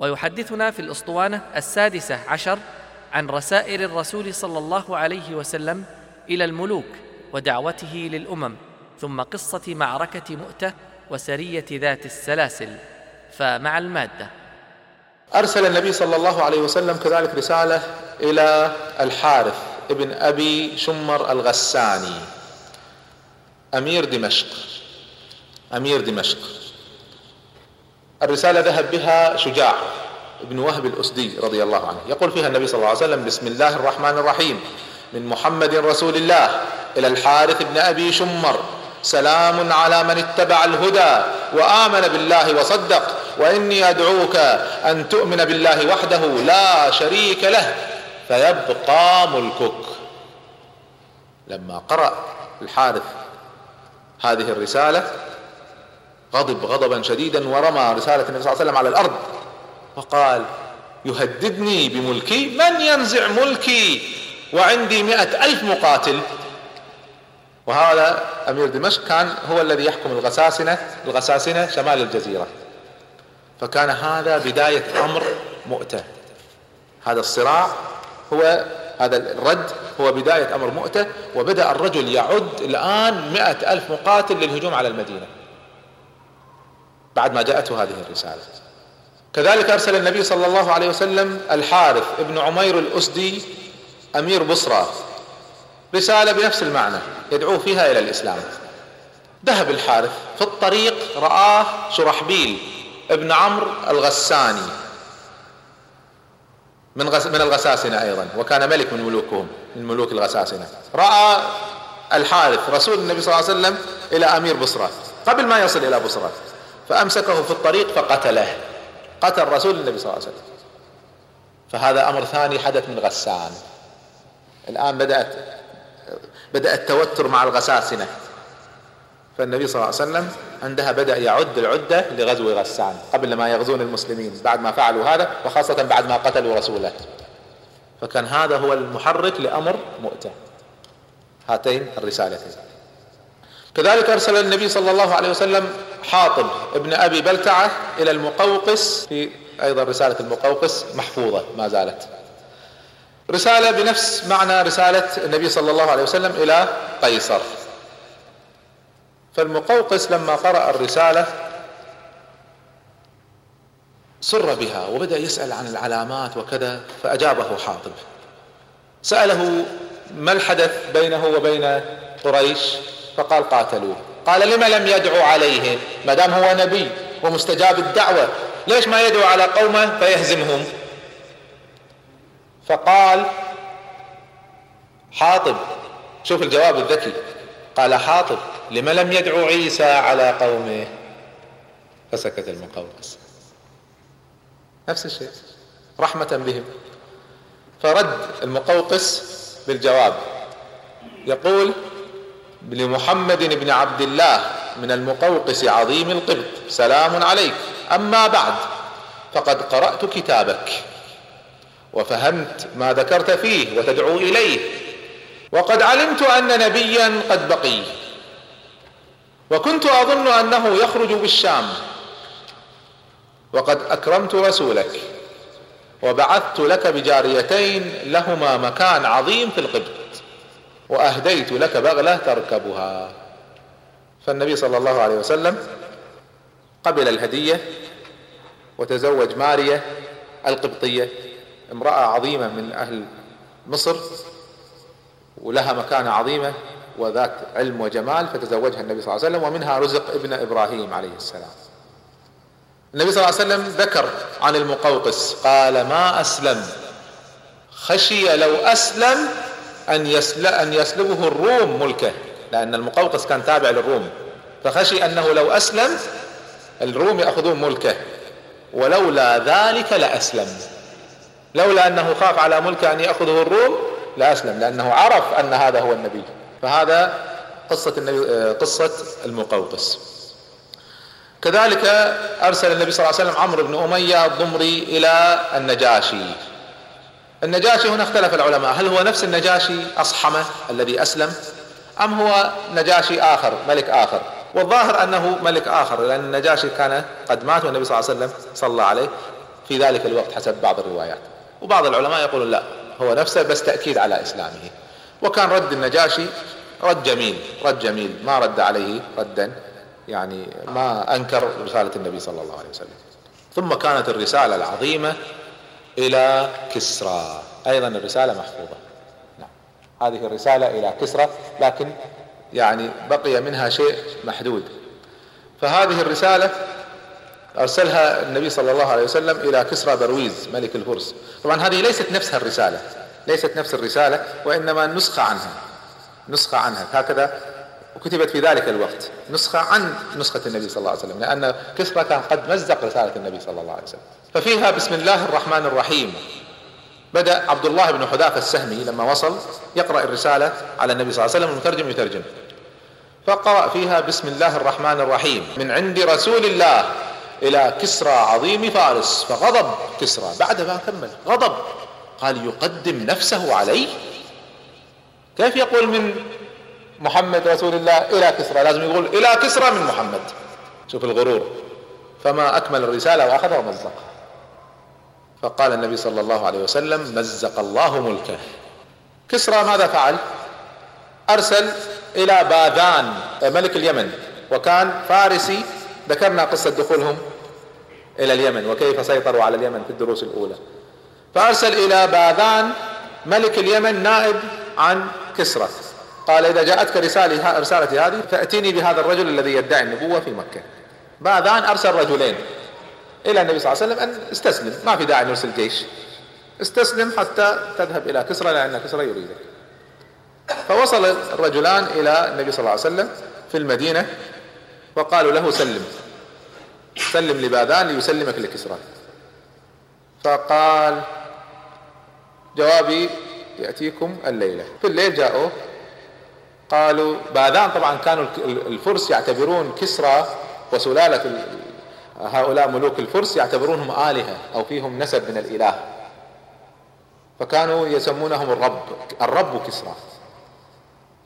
ويحدثنا في الأسطوانة السادسة عشر عن رسائل الرسول صلى الله عليه وسلم إلى الملوك ودعوته للأمم ثم قصة معركة مؤتة وسرية ذات السلاسل. فمع المادة. أرسل النبي صلى الله عليه وسلم كذلك رسالة إلى الحارث ابن أبي شمر الغساني أمير دمشق. أمير دمشق. الرسالة ذهب بها شجاع بن وهب الأسدي رضي الله عنه. يقول فيها النبي صلى الله عليه وسلم بسم الله الرحمن الرحيم. من محمد رسول الله إلى الحارث بن أبي شمر. سلام على من اتبع الهدى وآمن بالله وصدق. وإني أدعوك أن تؤمن بالله وحده لا شريك له. فيبقى ملكك. لما قرأ الحارث هذه الرسالة غضب غضبا شديدا ورمى رسالة النبي صلى الله عليه وسلم على الأرض. وقال يهددني بملكي؟ من ينزع ملكي وعندي مئة ألف مقاتل. وهذا أمير دمشق كان هو الذي يحكم الغساسنة الغساسنة شمال الجزيرة. فكان هذا بداية أمر مؤتة. هذا الصراع هو هذا الرد هو بداية أمر مؤتة وبدأ الرجل يعد الآن مئة ألف مقاتل للهجوم على المدينة. بعد ما جاءته هذه الرسالة. كذلك أرسل النبي صلى الله عليه وسلم الحارث ابن عمير الأسدي أمير بصرى رسالة بنفس المعنى يدعو فيها إلى الإسلام. ذهب الحارث في الطريق رآه شرحبيل ابن عمرو الغساني من غس من الغساسنة أيضا وكان ملك من ملوكهم من ملوك الغساسنة. رأى الحارث رسول النبي صلى الله عليه وسلم إلى أمير بصرة. قبل ما يصل إلى بصرة فأمسكه في الطريق فقتله. قتل رسول النبي صلى الله عليه وسلم. فهذا أمر ثاني حدث من غسان. الآن بدأت بدأ التوتر مع الغساسنة. فالنبي صلى الله عليه وسلم عندها بدأ يعد العدة لغزو غسان قبل ما يغزون المسلمين بعد ما فعلوا هذا وخاصة بعد ما قتلوا رسوله. فكان هذا هو المحرك لأمر مؤتة هاتين الرسالتين. كذلك أرسل النبي صلى الله عليه وسلم حاطب ابن أبي بلتعة إلى المقوقس في أيضا رسالة المقوقس محفوظة ما زالت. رسالة بنفس معنى رسالة النبي صلى الله عليه وسلم إلى قيصر. فالمقوقس لما قرأ الرسالة سر بها وبدأ يسأل عن العلامات وكذا فأجابه حاطب. سأله ما الحدث بينه وبين قريش؟ فقال قاتلوه. قال لما لم يدعو عليهم ما دام هو نبي ومستجاب الدعوة ليش ما يدعو على قومه فيهزمهم؟ فقال حاطب. شوف الجواب الذكي. قال حاطب لم لم يدعو عيسى على قومه؟ فسكت المقوقس نفس الشيء. رحمة بهم. فرد المقوقس بالجواب. يقول لمحمد بن عبد الله من المقوقس عظيم القبط. سلام عليك. أما بعد فقد قرأت كتابك وفهمت ما ذكرت فيه وتدعو إليه وقد علمت أن نبيا قد بقي وكنت أظن أنه يخرج بالشام وقد أكرمت رسولك وبعثت لك بجاريتين لهما مكان عظيم في القبط. وأهديت لك بغلة تركبها. فالنبي صلى الله عليه وسلم قبل الهدية وتزوج ماريه القبطية امرأة عظيمة من أهل مصر ولها مكانة عظيمة وذات علم وجمال فتزوجها النبي صلى الله عليه وسلم ومنها رزق ابن إبراهيم عليه السلام. النبي صلى الله عليه وسلم ذكر عن المقوقس قال ما أسلم. خشي لو أسلم أن يسل أن يسلبه الروم ملكه لأن المقوقس كان تابع للروم. فخشي أنه لو أسلم الروم يأخذون ملكه. ولولا ذلك لأسلم. لولا أنه خاف على ملكه أن يأخذه الروم لأسلم لأنه عرف أن هذا هو النبي. فهذا قصة النبي قصة المقوقس. كذلك أرسل النبي صلى الله عليه وسلم عمرو بن أمية الضمري إلى النجاشي. النجاشي هنا اختلف العلماء. هل هو نفس النجاشي أصحمه الذي أسلم؟ أم هو نجاشي آخر ملك آخر؟ والظاهر أنه ملك آخر لأن النجاشي كان قد مات والنبي صلى الله عليه وسلم صلى عليه في ذلك الوقت حسب بعض الروايات. وبعض العلماء يقولون لا هو نفسه بس تأكيد على إسلامه. وكان رد النجاشي رد جميل رد جميل ما رد عليه ردا يعني ما أنكر رسالة النبي صلى الله عليه وسلم. ثم كانت الرسالة العظيمة إلى كسرى. أيضا الرسالة محفوظة. نعم. هذه الرسالة إلى كسرى لكن يعني بقي منها شيء محدود. فهذه الرسالة أرسلها النبي صلى الله عليه وسلم إلى كسرى برويز ملك الفرس. طبعا هذه ليست نفسها الرسالة. ليست نفس الرسالة وإنما نسخة عنها. نسخة عنها. هكذا وكتبت في ذلك الوقت. نسخة عن نسخة النبي صلى الله عليه وسلم لأن كسرى كان قد مزق رسالة النبي صلى الله عليه وسلم. ففيها بسم الله الرحمن الرحيم. بدأ عبد الله بن حذافة السهمي لما وصل يقرأ الرسالة على النبي صلى الله عليه وسلم المترجم يترجم. فقرأ فيها بسم الله الرحمن الرحيم. من عند رسول الله إلى كسرى عظيم فارس. فغضب كسرى. بعد ما كمل غضب. قال يقدم نفسه عليه. كيف يقول من محمد رسول الله إلى كسرى؟ لازم يقول إلى كسرى من محمد. شوف الغرور. فما أكمل الرسالة واخذها ومزقها فقال النبي صلى الله عليه وسلم مزق الله ملكه. كسرى ماذا فعل؟ أرسل إلى باذان ملك اليمن وكان فارسي ذكرنا قصة دخولهم إلى اليمن وكيف سيطروا على اليمن في الدروس الأولى. فأرسل إلى باذان ملك اليمن نائب عن كسرى. قال إذا جاءتك رسالة رسالتي هذه فأتيني بهذا الرجل الذي يدعي النبوة في مكة. باذان أرسل رجلين. إلى النبي صلى الله عليه وسلم أن استسلم. ما في داعي نرسل جيش استسلم حتى تذهب إلى كسرى لأن كسرى يريدك. فوصل الرجلان إلى النبي صلى الله عليه وسلم في المدينة وقالوا له سلم. سلم لباذان ليسلمك لكسرى. فقال جوابي يأتيكم الليلة. في الليل جاءوا قالوا باذان طبعا كانوا الفرس يعتبرون كسرى وسلالة هؤلاء ملوك الفرس يعتبرونهم آلهة أو فيهم نسب من الإله. فكانوا يسمونهم الرب الرب كسرى.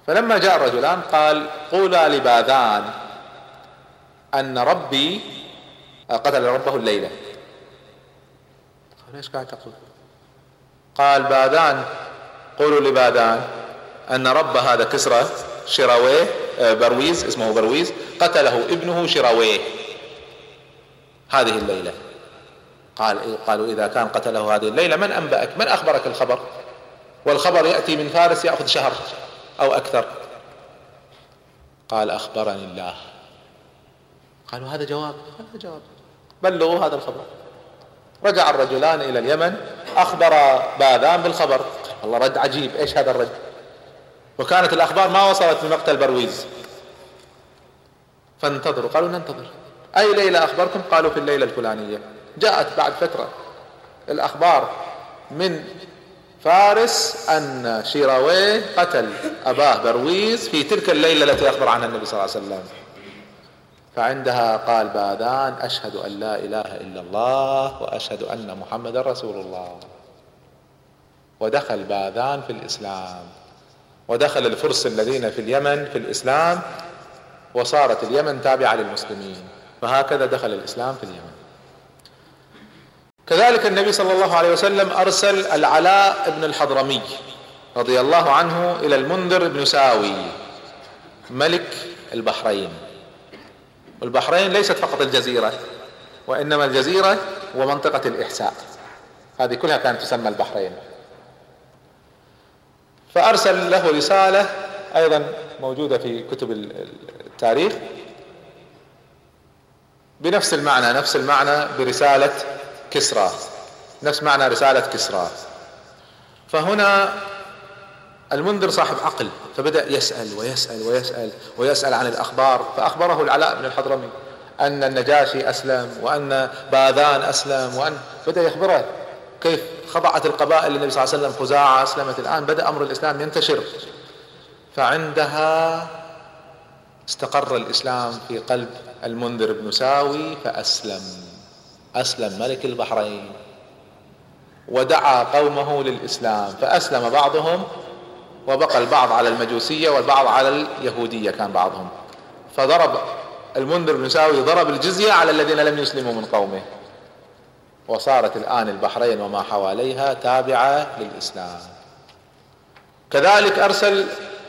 فلما جاء الرجلان قال قولا لباذان أن ربي قتل ربه الليلة. قال إيش قاعد تقول؟ قال باذان قولوا لباذان أن رب هذا كسرى شراويه آه، برويز اسمه برويز قتله ابنه شراويه. هذه الليلة. قال؟ قالوا إذا كان قتله هذه الليلة من أنبأك؟ من أخبرك الخبر؟ والخبر يأتي من فارس يأخذ شهر أو أكثر. قال أخبرني الله. قالوا هذا جواب. هذا جواب. بلغوا هذا الخبر. رجع الرجلان إلى اليمن أخبر باذان بالخبر. الله رد عجيب. إيش هذا الرد؟ وكانت الأخبار ما وصلت من مقتل برويز. فانتظروا. قالوا ننتظر. أي ليلة اخبركم قالوا في الليلة الفلانية. جاءت بعد فترة الأخبار من فارس أن شيراويه قتل أباه برويز في تلك الليلة التي أخبر عنها النبي صلى الله عليه وسلم. فعندها قال باذان أشهد أن لا إله إلا الله وأشهد أن محمدا رسول الله. ودخل باذان في الإسلام. ودخل الفرس الذين في اليمن في الإسلام وصارت اليمن تابعة للمسلمين. فهكذا دخل الإسلام في اليمن. كذلك النبي صلى الله عليه وسلم أرسل العلاء بن الحضرمي رضي الله عنه إلى المنذر بن ساوي ملك البحرين. والبحرين ليست فقط الجزيرة وإنما الجزيرة ومنطقة الإحساء. هذه كلها كانت تسمى البحرين. فأرسل له رسالة أيضا موجودة في كتب التاريخ. بنفس المعنى نفس المعنى برسالة كسرى. نفس معنى رسالة كسرى. فهنا المنذر صاحب عقل فبدأ يسأل ويسأل ويسأل ويسأل عن الأخبار فأخبره العلاء بن الحضرمي أن النجاشي أسلم وأن باذان أسلم وأن بدأ يخبره كيف خضعت القبائل للنبي صلى الله عليه وسلم خزاعة أسلمت الآن بدأ أمر الإسلام ينتشر. فعندها استقر الإسلام في قلب المنذر بن ساوي فأسلم. أسلم ملك البحرين. ودعا قومه للإسلام فأسلم بعضهم وبقى البعض على المجوسية والبعض على اليهودية كان بعضهم. فضرب المنذر بن ساوي ضرب الجزية على الذين لم يسلموا من قومه. وصارت الآن البحرين وما حواليها تابعة للإسلام. كذلك أرسل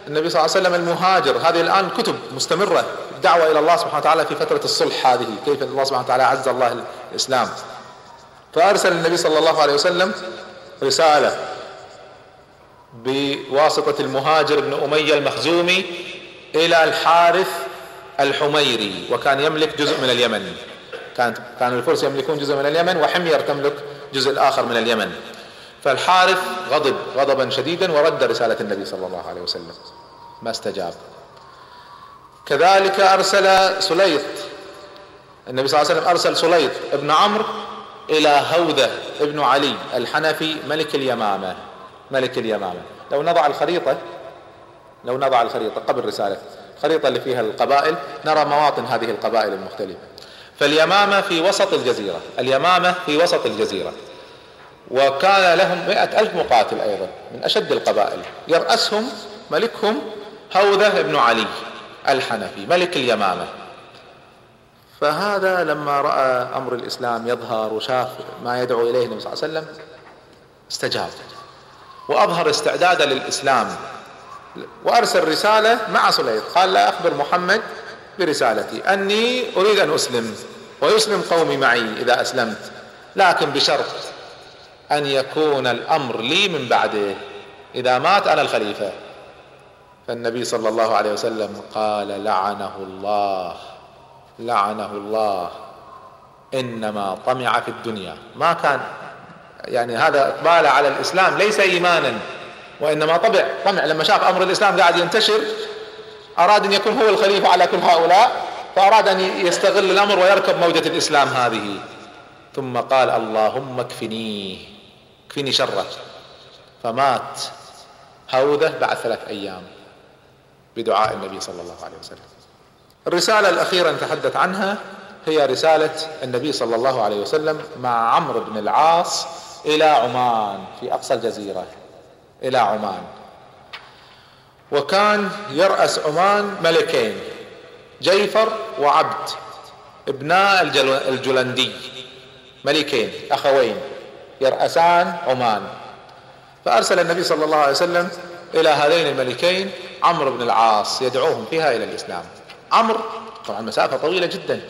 النبي صلى الله عليه وسلم المهاجر. هذه الآن كتب مستمرة. دعوة إلى الله سبحانه وتعالى في فترة الصلح هذه كيف الله سبحانه وتعالى عز الله الإسلام. فأرسل النبي صلى الله عليه وسلم رسالة بواسطة المهاجر بن أمية المخزومي إلى الحارث الحميري وكان يملك جزء من اليمن. كانت كان الفرس يملكون جزء من اليمن وحمير تملك جزء آخر من اليمن. فالحارث غضب غضبا شديدا ورد رسالة النبي صلى الله عليه وسلم. ما استجاب. كذلك أرسل سليط النبي صلى الله عليه وسلم أرسل سليط ابن عمرو إلى هوذة ابن علي الحنفي ملك اليمامة ملك اليمامة. لو نضع الخريطة لو نضع الخريطة قبل رسالة الخريطة اللي فيها القبائل نرى مواطن هذه القبائل المختلفة. فاليمامة في وسط الجزيرة اليمامة في وسط الجزيرة. وكان لهم مئة ألف مقاتل أيضا من أشد القبائل. يرأسهم ملكهم هوذة بن علي. الحنفي ملك اليمامة. فهذا لما رأى أمر الإسلام يظهر وشاف ما يدعو إليه النبي صلى الله عليه وسلم استجاب. وأظهر استعداده للإسلام. وأرسل رسالة مع سليط قال لا أخبر محمد برسالتي أني أريد أن أسلم ويسلم قومي معي إذا أسلمت لكن بشرط أن يكون الأمر لي من بعده إذا مات أنا الخليفة. فالنبي صلى الله عليه وسلم قال لعنه الله لعنه الله إنما طمع في الدنيا. ما كان يعني هذا إقبال على الإسلام ليس إيمانا وإنما طبع طمع. لما شاف أمر الإسلام قاعد ينتشر أراد أن يكون هو الخليفة على كل هؤلاء فأراد أن يستغل الأمر ويركب موجة الإسلام هذه. ثم قال اللهم اكفنيه اكفني شره. فمات هوذه بعد ثلاث أيام. بدعاء النبي صلى الله عليه وسلم. الرسالة الأخيرة نتحدث عنها هي رسالة النبي صلى الله عليه وسلم مع عمرو بن العاص إلى عمان في أقصى الجزيرة. إلى عمان. وكان يرأس عمان ملكين جيفر وعبد ابناء الجلندي. ملكين أخوين يرأسان عمان. فأرسل النبي صلى الله عليه وسلم إلى هذين الملكين عمرو بن العاص يدعوهم فيها إلى الإسلام. عمرو طبعا مسافة طويلة جدا.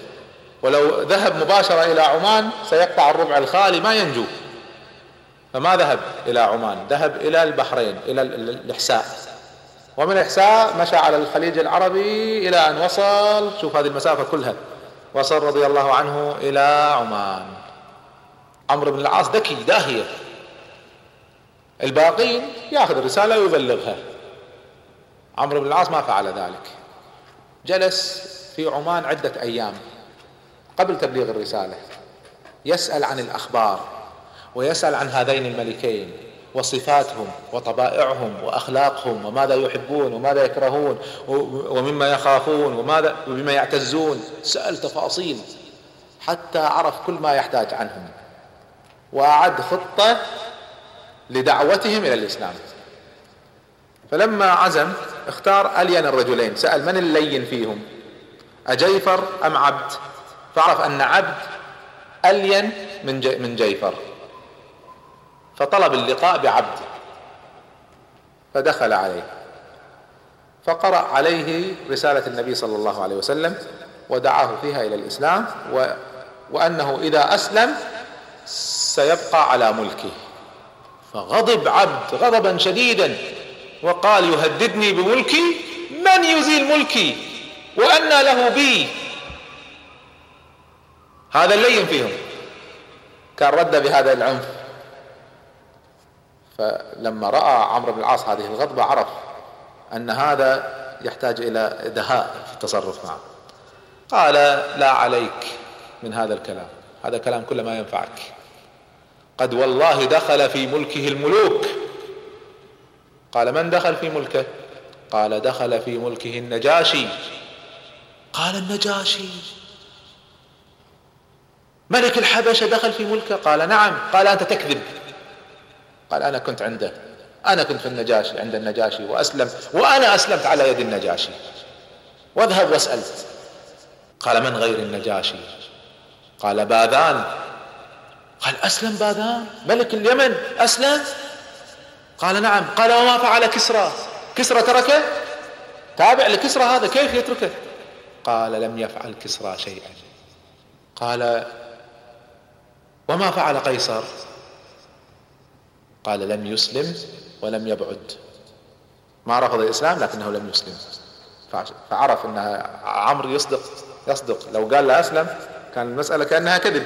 ولو ذهب مباشرة إلى عمان سيقطع الربع الخالي ما ينجو. فما ذهب إلى عمان؟ ذهب إلى البحرين إلى الإحساء. ومن الإحساء مشى على الخليج العربي إلى أن وصل. شوف هذه المسافة كلها. وصل رضي الله عنه إلى عمان. عمرو بن العاص ذكي داهية. الباقين ياخذ الرسالة ويبلغها. عمرو بن العاص ما فعل ذلك. جلس في عمان عدة أيام قبل تبليغ الرسالة. يسأل عن الأخبار ويسأل عن هذين الملكين وصفاتهم وطبائعهم وأخلاقهم وماذا يحبون وماذا يكرهون ومما يخافون وماذا وبما يعتزون. سأل تفاصيل حتى عرف كل ما يحتاج عنهم وأعد خطة لدعوتهم إلى الإسلام. فلما عزم اختار ألين الرجلين. سأل من اللين فيهم؟ أجيفر أم عبد؟ فعرف أن عبد ألين من جي من جيفر. فطلب اللقاء بعبد. فدخل عليه. فقرأ عليه رسالة النبي صلى الله عليه وسلم ودعاه فيها إلى الإسلام و وأنه إذا أسلم سيبقى على ملكه. فغضب عبد غضبا شديدا. وقال يهددني بملكي من يزيل ملكي وأنى له بي. هذا اللين فيهم. كان رد بهذا العنف. فلما رأى عمرو بن العاص هذه الغضبة عرف أن هذا يحتاج إلى دهاء في التصرف معه. قال لا عليك من هذا الكلام. هذا كلام كله ما ينفعك. قد والله دخل في ملكه الملوك. قال من دخل في ملكه؟ قال دخل في ملكه النجاشي. قال النجاشي. ملك الحبشة دخل في ملكه؟ قال نعم. قال أنت تكذب. قال أنا كنت عنده. أنا كنت في النجاشي عند النجاشي وأسلم وأنا أسلمت على يد النجاشي. واذهب واسأل. قال من غير النجاشي؟ قال باذان قال أسلم باذان ملك اليمن؟ أسلم. قال نعم. قال وما فعل كسرى. كسرى تركه؟ تابع لكسرى هذا. كيف يتركه؟ قال لم يفعل كسرى شيئا. قال وما فعل قيصر؟ قال لم يسلم ولم يبعد. ما رفض الإسلام لكنه لم يسلم. فعرف إن عمرو يصدق يصدق. لو قال له أسلم كان المسألة كأنها كذب.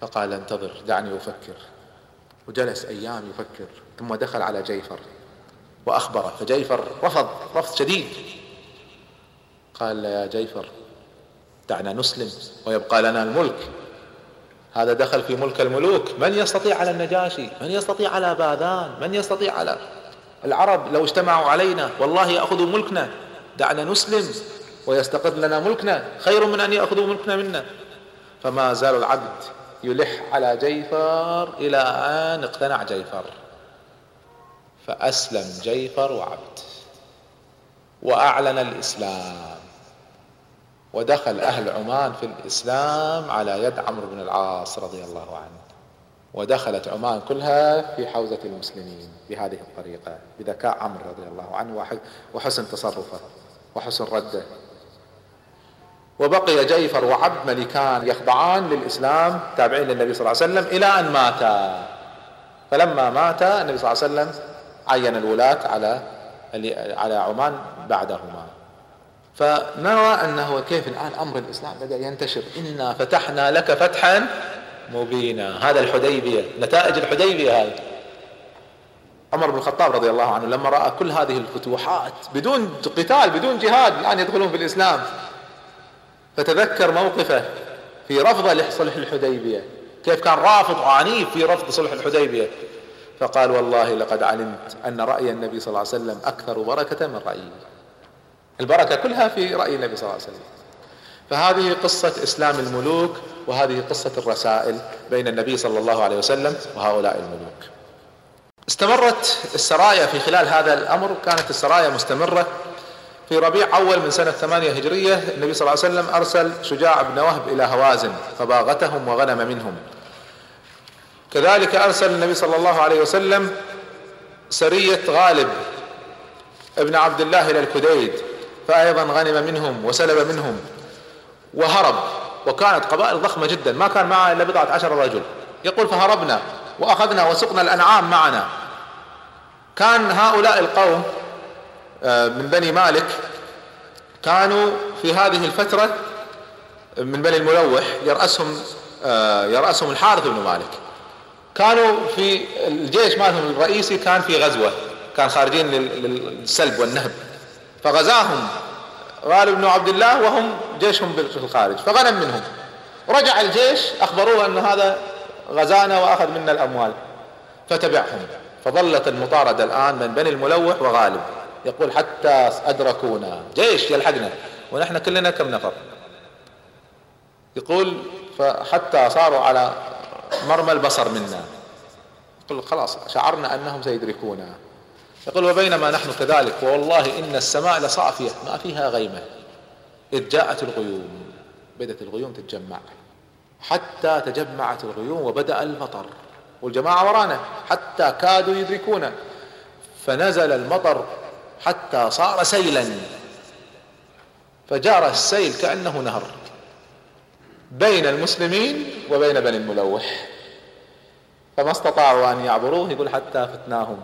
فقال انتظر دعني أفكر. وجلس أيام يفكر ثم دخل على جيفر وأخبره. فجيفر رفض رفض شديد. قال يا جيفر دعنا نسلم ويبقى لنا الملك. هذا دخل في ملك الملوك. من يستطيع على النجاشي؟ من يستطيع على باذان؟ من يستطيع على العرب؟ لو اجتمعوا علينا والله يأخذوا ملكنا. دعنا نسلم ويستقر لنا ملكنا. خير من أن يأخذوا ملكنا منا. فما زال العبد يلح على جيفر إلى أن اقتنع جيفر. فأسلم جيفر وعبد وأعلن الإسلام ودخل أهل عمان في الإسلام على يد عمرو بن العاص رضي الله عنه. ودخلت عمان كلها في حوزة المسلمين بهذه الطريقة بذكاء عمرو رضي الله عنه وحسن تصرفه وحسن رده. وبقي جيفر وعبد ملكان يخضعان للإسلام تابعين للنبي صلى الله عليه وسلم إلى أن ماتا. فلما مات النبي صلى الله عليه وسلم عين الولاة على على عمان بعدهما. فنرى أنه كيف الآن أمر الإسلام بدأ ينتشر. إنا فتحنا لك فتحا مبينا. هذا الحديبية نتائج الحديبية هذه. عمر بن الخطاب رضي الله عنه لما رأى كل هذه الفتوحات بدون قتال بدون جهاد الآن يدخلون في الإسلام. فتذكر موقفه في رفضه لصلح الحديبية. كيف كان رافض وعنيف في رفض صلح الحديبية. فقال والله لقد علمت أن رأي النبي صلى الله عليه وسلم أكثر بركة من رأيي. البركة كلها في رأي النبي صلى الله عليه وسلم. فهذه قصة إسلام الملوك وهذه قصة الرسائل بين النبي صلى الله عليه وسلم وهؤلاء الملوك. استمرت السرايا في خلال هذا الأمر. كانت السرايا مستمرة في ربيع أول من سنة ثمانية هجرية النبي صلى الله عليه وسلم أرسل شجاع بن وهب إلى هوازن فباغتهم وغنم منهم. كذلك أرسل النبي صلى الله عليه وسلم سرية غالب ابن عبد الله إلى الكديد فأيضا غنم منهم وسلب منهم وهرب وكانت قبائل ضخمة جدا ما كان معه إلا بضعة عشر رجل. يقول فهربنا وأخذنا وسقنا الأنعام معنا. كان هؤلاء القوم من بني مالك كانوا في هذه الفترة من بني الملوح يرأسهم آه، يرأسهم الحارث بن مالك. كانوا في الجيش مالهم الرئيسي كان في غزوة كان خارجين للسلب والنهب. فغزاهم غالب بن عبد الله وهم جيشهم في الخارج فغنم منهم. رجع الجيش أخبروه أن هذا غزانا وأخذ منا الأموال فتبعهم. فظلت المطاردة الآن من بني الملوح وغالب. يقول حتى أدركونا. جيش يلحقنا. ونحن كلنا كم نفر؟ يقول فحتى صاروا على مرمى البصر منا. يقول خلاص شعرنا أنهم سيدركونا. يقول وبينما نحن كذلك والله إن السماء لصافية ما فيها غيمة. إذ جاءت الغيوم بدأت الغيوم تتجمع. حتى تجمعت الغيوم وبدأ المطر. والجماعة ورانا حتى كادوا يدركونا. فنزل المطر حتى صار سيلا. فجار السيل كأنه نهر بين المسلمين وبين بني الملوح. فما استطاعوا أن يعبروه يقول حتى فتناهم.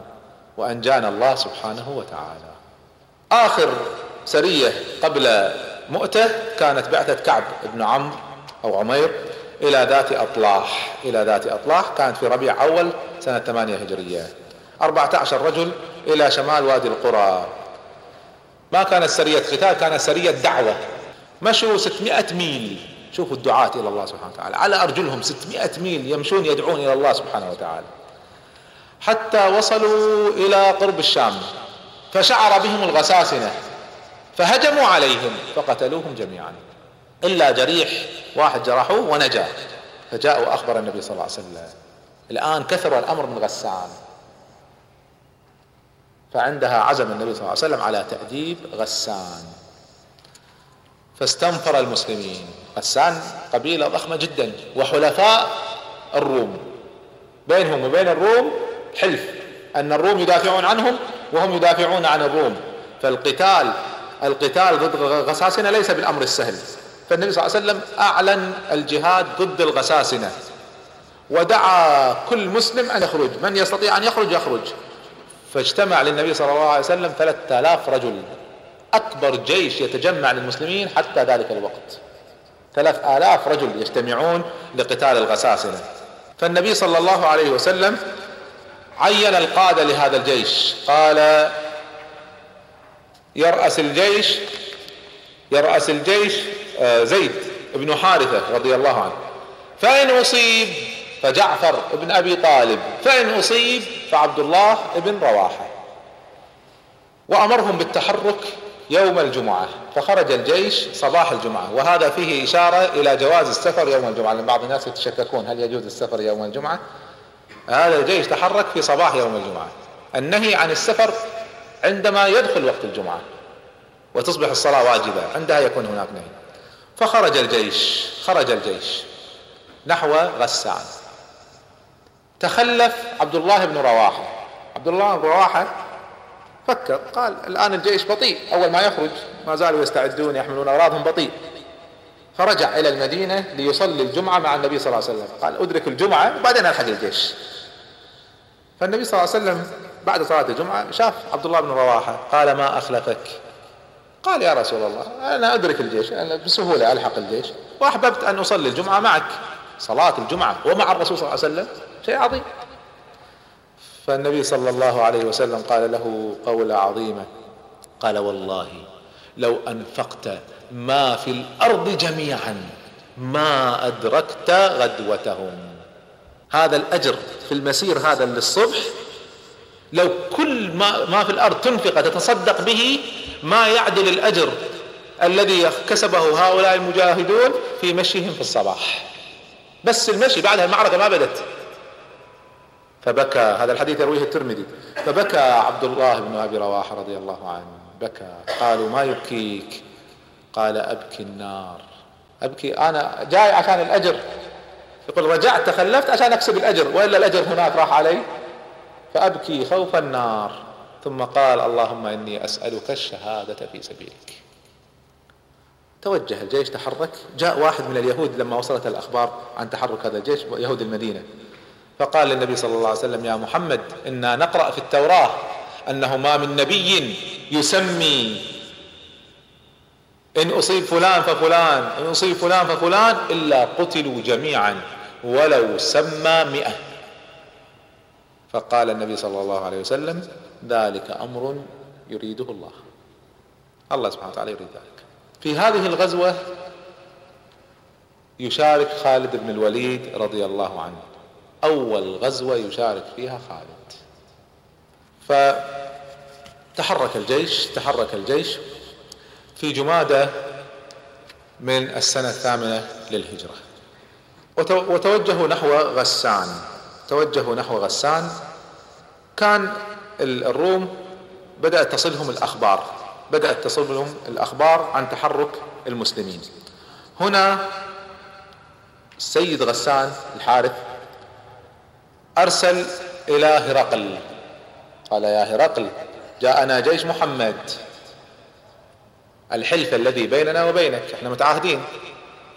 وأنجانا الله سبحانه وتعالى. آخر سرية قبل مؤتة كانت بعثة كعب بن عمرو أو عمير إلى ذات أطلاح. إلى ذات أطلاح كانت في ربيع أول سنة ثمانية هجرية. أربعة عشر رجل إلى شمال وادي القرى. ما كانت سرية قتال كانت سرية دعوة. مشوا ستمائة ميل. شوفوا الدعاة إلى الله سبحانه وتعالى. على أرجلهم ستمائة ميل يمشون يدعون إلى الله سبحانه وتعالى. حتى وصلوا إلى قرب الشام. فشعر بهم الغساسنة. فهجموا عليهم. فقتلوهم جميعا. إلا جريح واحد جرحوه ونجا. فجاء وأخبر النبي صلى الله عليه وسلم. الآن كثر الأمر من غسان. فعندها عزم النبي صلى الله عليه وسلم على تأديب غسان. فاستنفر المسلمين. غسان قبيلة ضخمة جدا وحلفاء الروم. بينهم وبين الروم حلف أن الروم يدافعون عنهم وهم يدافعون عن الروم. فالقتال القتال ضد الغساسنة ليس بالأمر السهل. فالنبي صلى الله عليه وسلم أعلن الجهاد ضد الغساسنة. ودعا كل مسلم أن يخرج من يستطيع أن يخرج يخرج. فاجتمع للنبي صلى الله عليه وسلم ثلاثة آلاف رجل. أكبر جيش يتجمع للمسلمين حتى ذلك الوقت. ثلاث آلاف رجل يجتمعون لقتال الغساسنة فالنبي صلى الله عليه وسلم عين القادة لهذا الجيش. قال يرأس الجيش يرأس الجيش آه، زيد بن حارثة رضي الله عنه. فإن أصيب فجعفر بن أبي طالب فإن أصيب فعبد الله بن رواحة. وأمرهم بالتحرك يوم الجمعة فخرج الجيش صباح الجمعة. وهذا فيه إشارة إلى جواز السفر يوم الجمعة. لأن بعض الناس يتشككون هل يجوز السفر يوم الجمعة؟ هذا الجيش تحرك في صباح يوم الجمعة. النهي عن السفر عندما يدخل وقت الجمعة وتصبح الصلاة واجبة عندها يكون هناك نهي. فخرج الجيش خرج الجيش نحو غسان. تخلف عبد الله بن رواحة. عبد الله بن رواحة فكر قال الآن الجيش بطيء أول ما يخرج ما زالوا يستعدون يحملون أغراضهم بطيء. فرجع إلى المدينة ليصلي الجمعة مع النبي صلى الله عليه وسلم. قال أدرك الجمعة وبعدين ألحق الجيش. فالنبي صلى الله عليه وسلم بعد صلاة الجمعة شاف عبد الله بن رواحة قال ما أخلفك؟ قال يا رسول الله أنا أدرك الجيش أنا بسهولة ألحق الجيش. وأحببت أن أصلي الجمعة معك. صلاة الجمعة ومع الرسول صلى الله عليه وسلم. شيء عظيم. فالنبي صلى الله عليه وسلم قال له قولة عظيمة قال والله لو أنفقت ما في الأرض جميعا ما أدركت غدوتهم. هذا الأجر في المسير هذا للصبح لو كل ما, ما في الأرض تنفق تتصدق به ما يعدل الأجر الذي كسبه هؤلاء المجاهدون في مشيهم في الصباح. بس المشي بعدها المعركة ما بدت. فبكى. هذا الحديث يرويه الترمذي. فبكى عبد الله بن أبي رواحة رضي الله عنه. بكى. قالوا ما يبكيك؟ قال أبكي النار. أبكي. أنا جاي عشان الأجر. يقول رجعت تخلفت عشان أكسب الأجر. وإلا الأجر هناك راح علي. فأبكي خوف النار. ثم قال اللهم إني أسألك الشهادة في سبيلك. توجه الجيش تحرك. جاء واحد من اليهود لما وصلت الأخبار عن تحرك هذا الجيش. يهود المدينة. فقال للنبي صلى الله عليه وسلم يا محمد إنا نقرأ في التوراة أنه ما من نبي يسمي إن أصيب فلان ففلان إن أصيب فلان ففلان إلا قتلوا جميعا ولو سمى مئة. فقال النبي صلى الله عليه وسلم ذلك أمر يريده الله. الله سبحانه وتعالى يريد ذلك. في هذه الغزوة يشارك خالد بن الوليد رضي الله عنه. أول غزوة يشارك فيها خالد. فتحرك الجيش تحرك الجيش في جمادة من السنة الثامنة للهجرة. وتوجهوا نحو غسان. توجهوا نحو غسان. كان الروم بدأت تصلهم الأخبار. بدأت تصلهم الأخبار عن تحرك المسلمين. هنا السيد غسان الحارث أرسل إلى هرقل. قال يا هرقل جاءنا جيش محمد. الحلف الذي بيننا وبينك إحنا متعاهدين.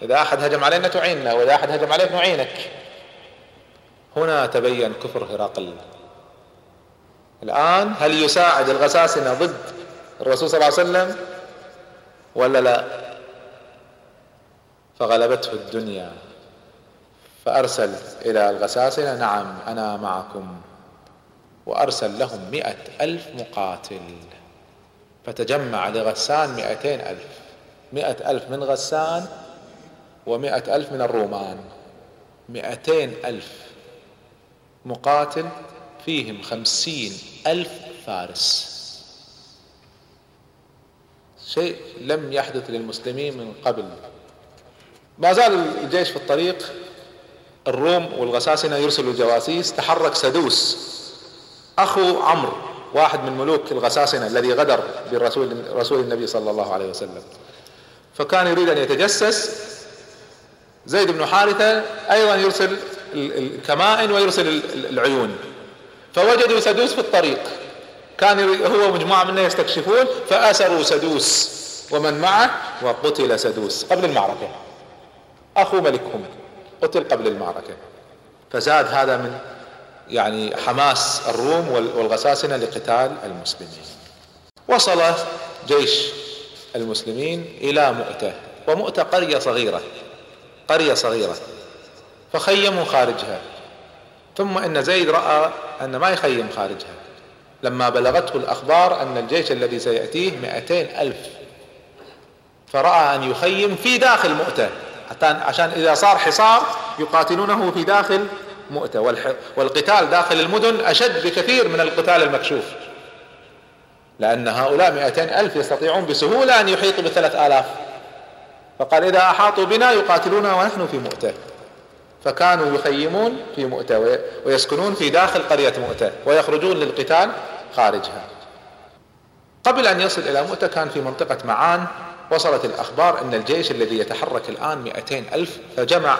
إذا أحد هجم علينا تعيننا وإذا أحد هجم عليك نعينك. هنا تبين كفر هرقل. الآن هل يساعد الغساسنة ضد الرسول صلى الله عليه وسلم؟ ولا لا؟ فغلبته الدنيا. فأرسل إلى الغساسنة نعم أنا معكم. وأرسل لهم مئة ألف مقاتل. فتجمع لغسان مئتين ألف. مئة ألف من غسان ومائة ألف من الرومان. مئتين ألف مقاتل فيهم خمسين ألف فارس. شيء لم يحدث للمسلمين من قبل. ما زال الجيش في الطريق. الروم والغساسنة يرسلوا جواسيس تحرك سدوس. أخو عمرو واحد من ملوك الغساسنة الذي غدر بالرسول رسول النبي صلى الله عليه وسلم. فكان يريد أن يتجسس. زيد بن حارثة أيضا يرسل الكمائن ويرسل العيون. فوجدوا سدوس في الطريق. كان هو مجموعة منه يستكشفون فأسروا سدوس. ومن معه؟ وقتل سدوس قبل المعركة. أخو ملكهم قتل قبل المعركة. فزاد هذا من يعني حماس الروم والغساسنة لقتال المسلمين. وصل جيش المسلمين إلى مؤتة ومؤتة قرية صغيرة قرية صغيرة فخيموا خارجها. ثم إن زيد رأى أن ما يخيم خارجها. لما بلغته الأخبار أن الجيش الذي سيأتيه مئتين ألف فرأى أن يخيم في داخل مؤتة. حتى عشان إذا صار حصار يقاتلونه في داخل مؤتة. والقتال داخل المدن أشد بكثير من القتال المكشوف. لأن هؤلاء مئتين ألف يستطيعون بسهولة أن يحيطوا بثلاث آلاف. فقال إذا أحاطوا بنا يقاتلونا ونحن في مؤتة. فكانوا يخيمون في مؤتة ويسكنون في داخل قرية مؤتة ويخرجون للقتال خارجها. قبل أن يصل إلى مؤتة كان في منطقة معان وصلت الأخبار إن الجيش الذي يتحرك الآن مئتين ألف فجمع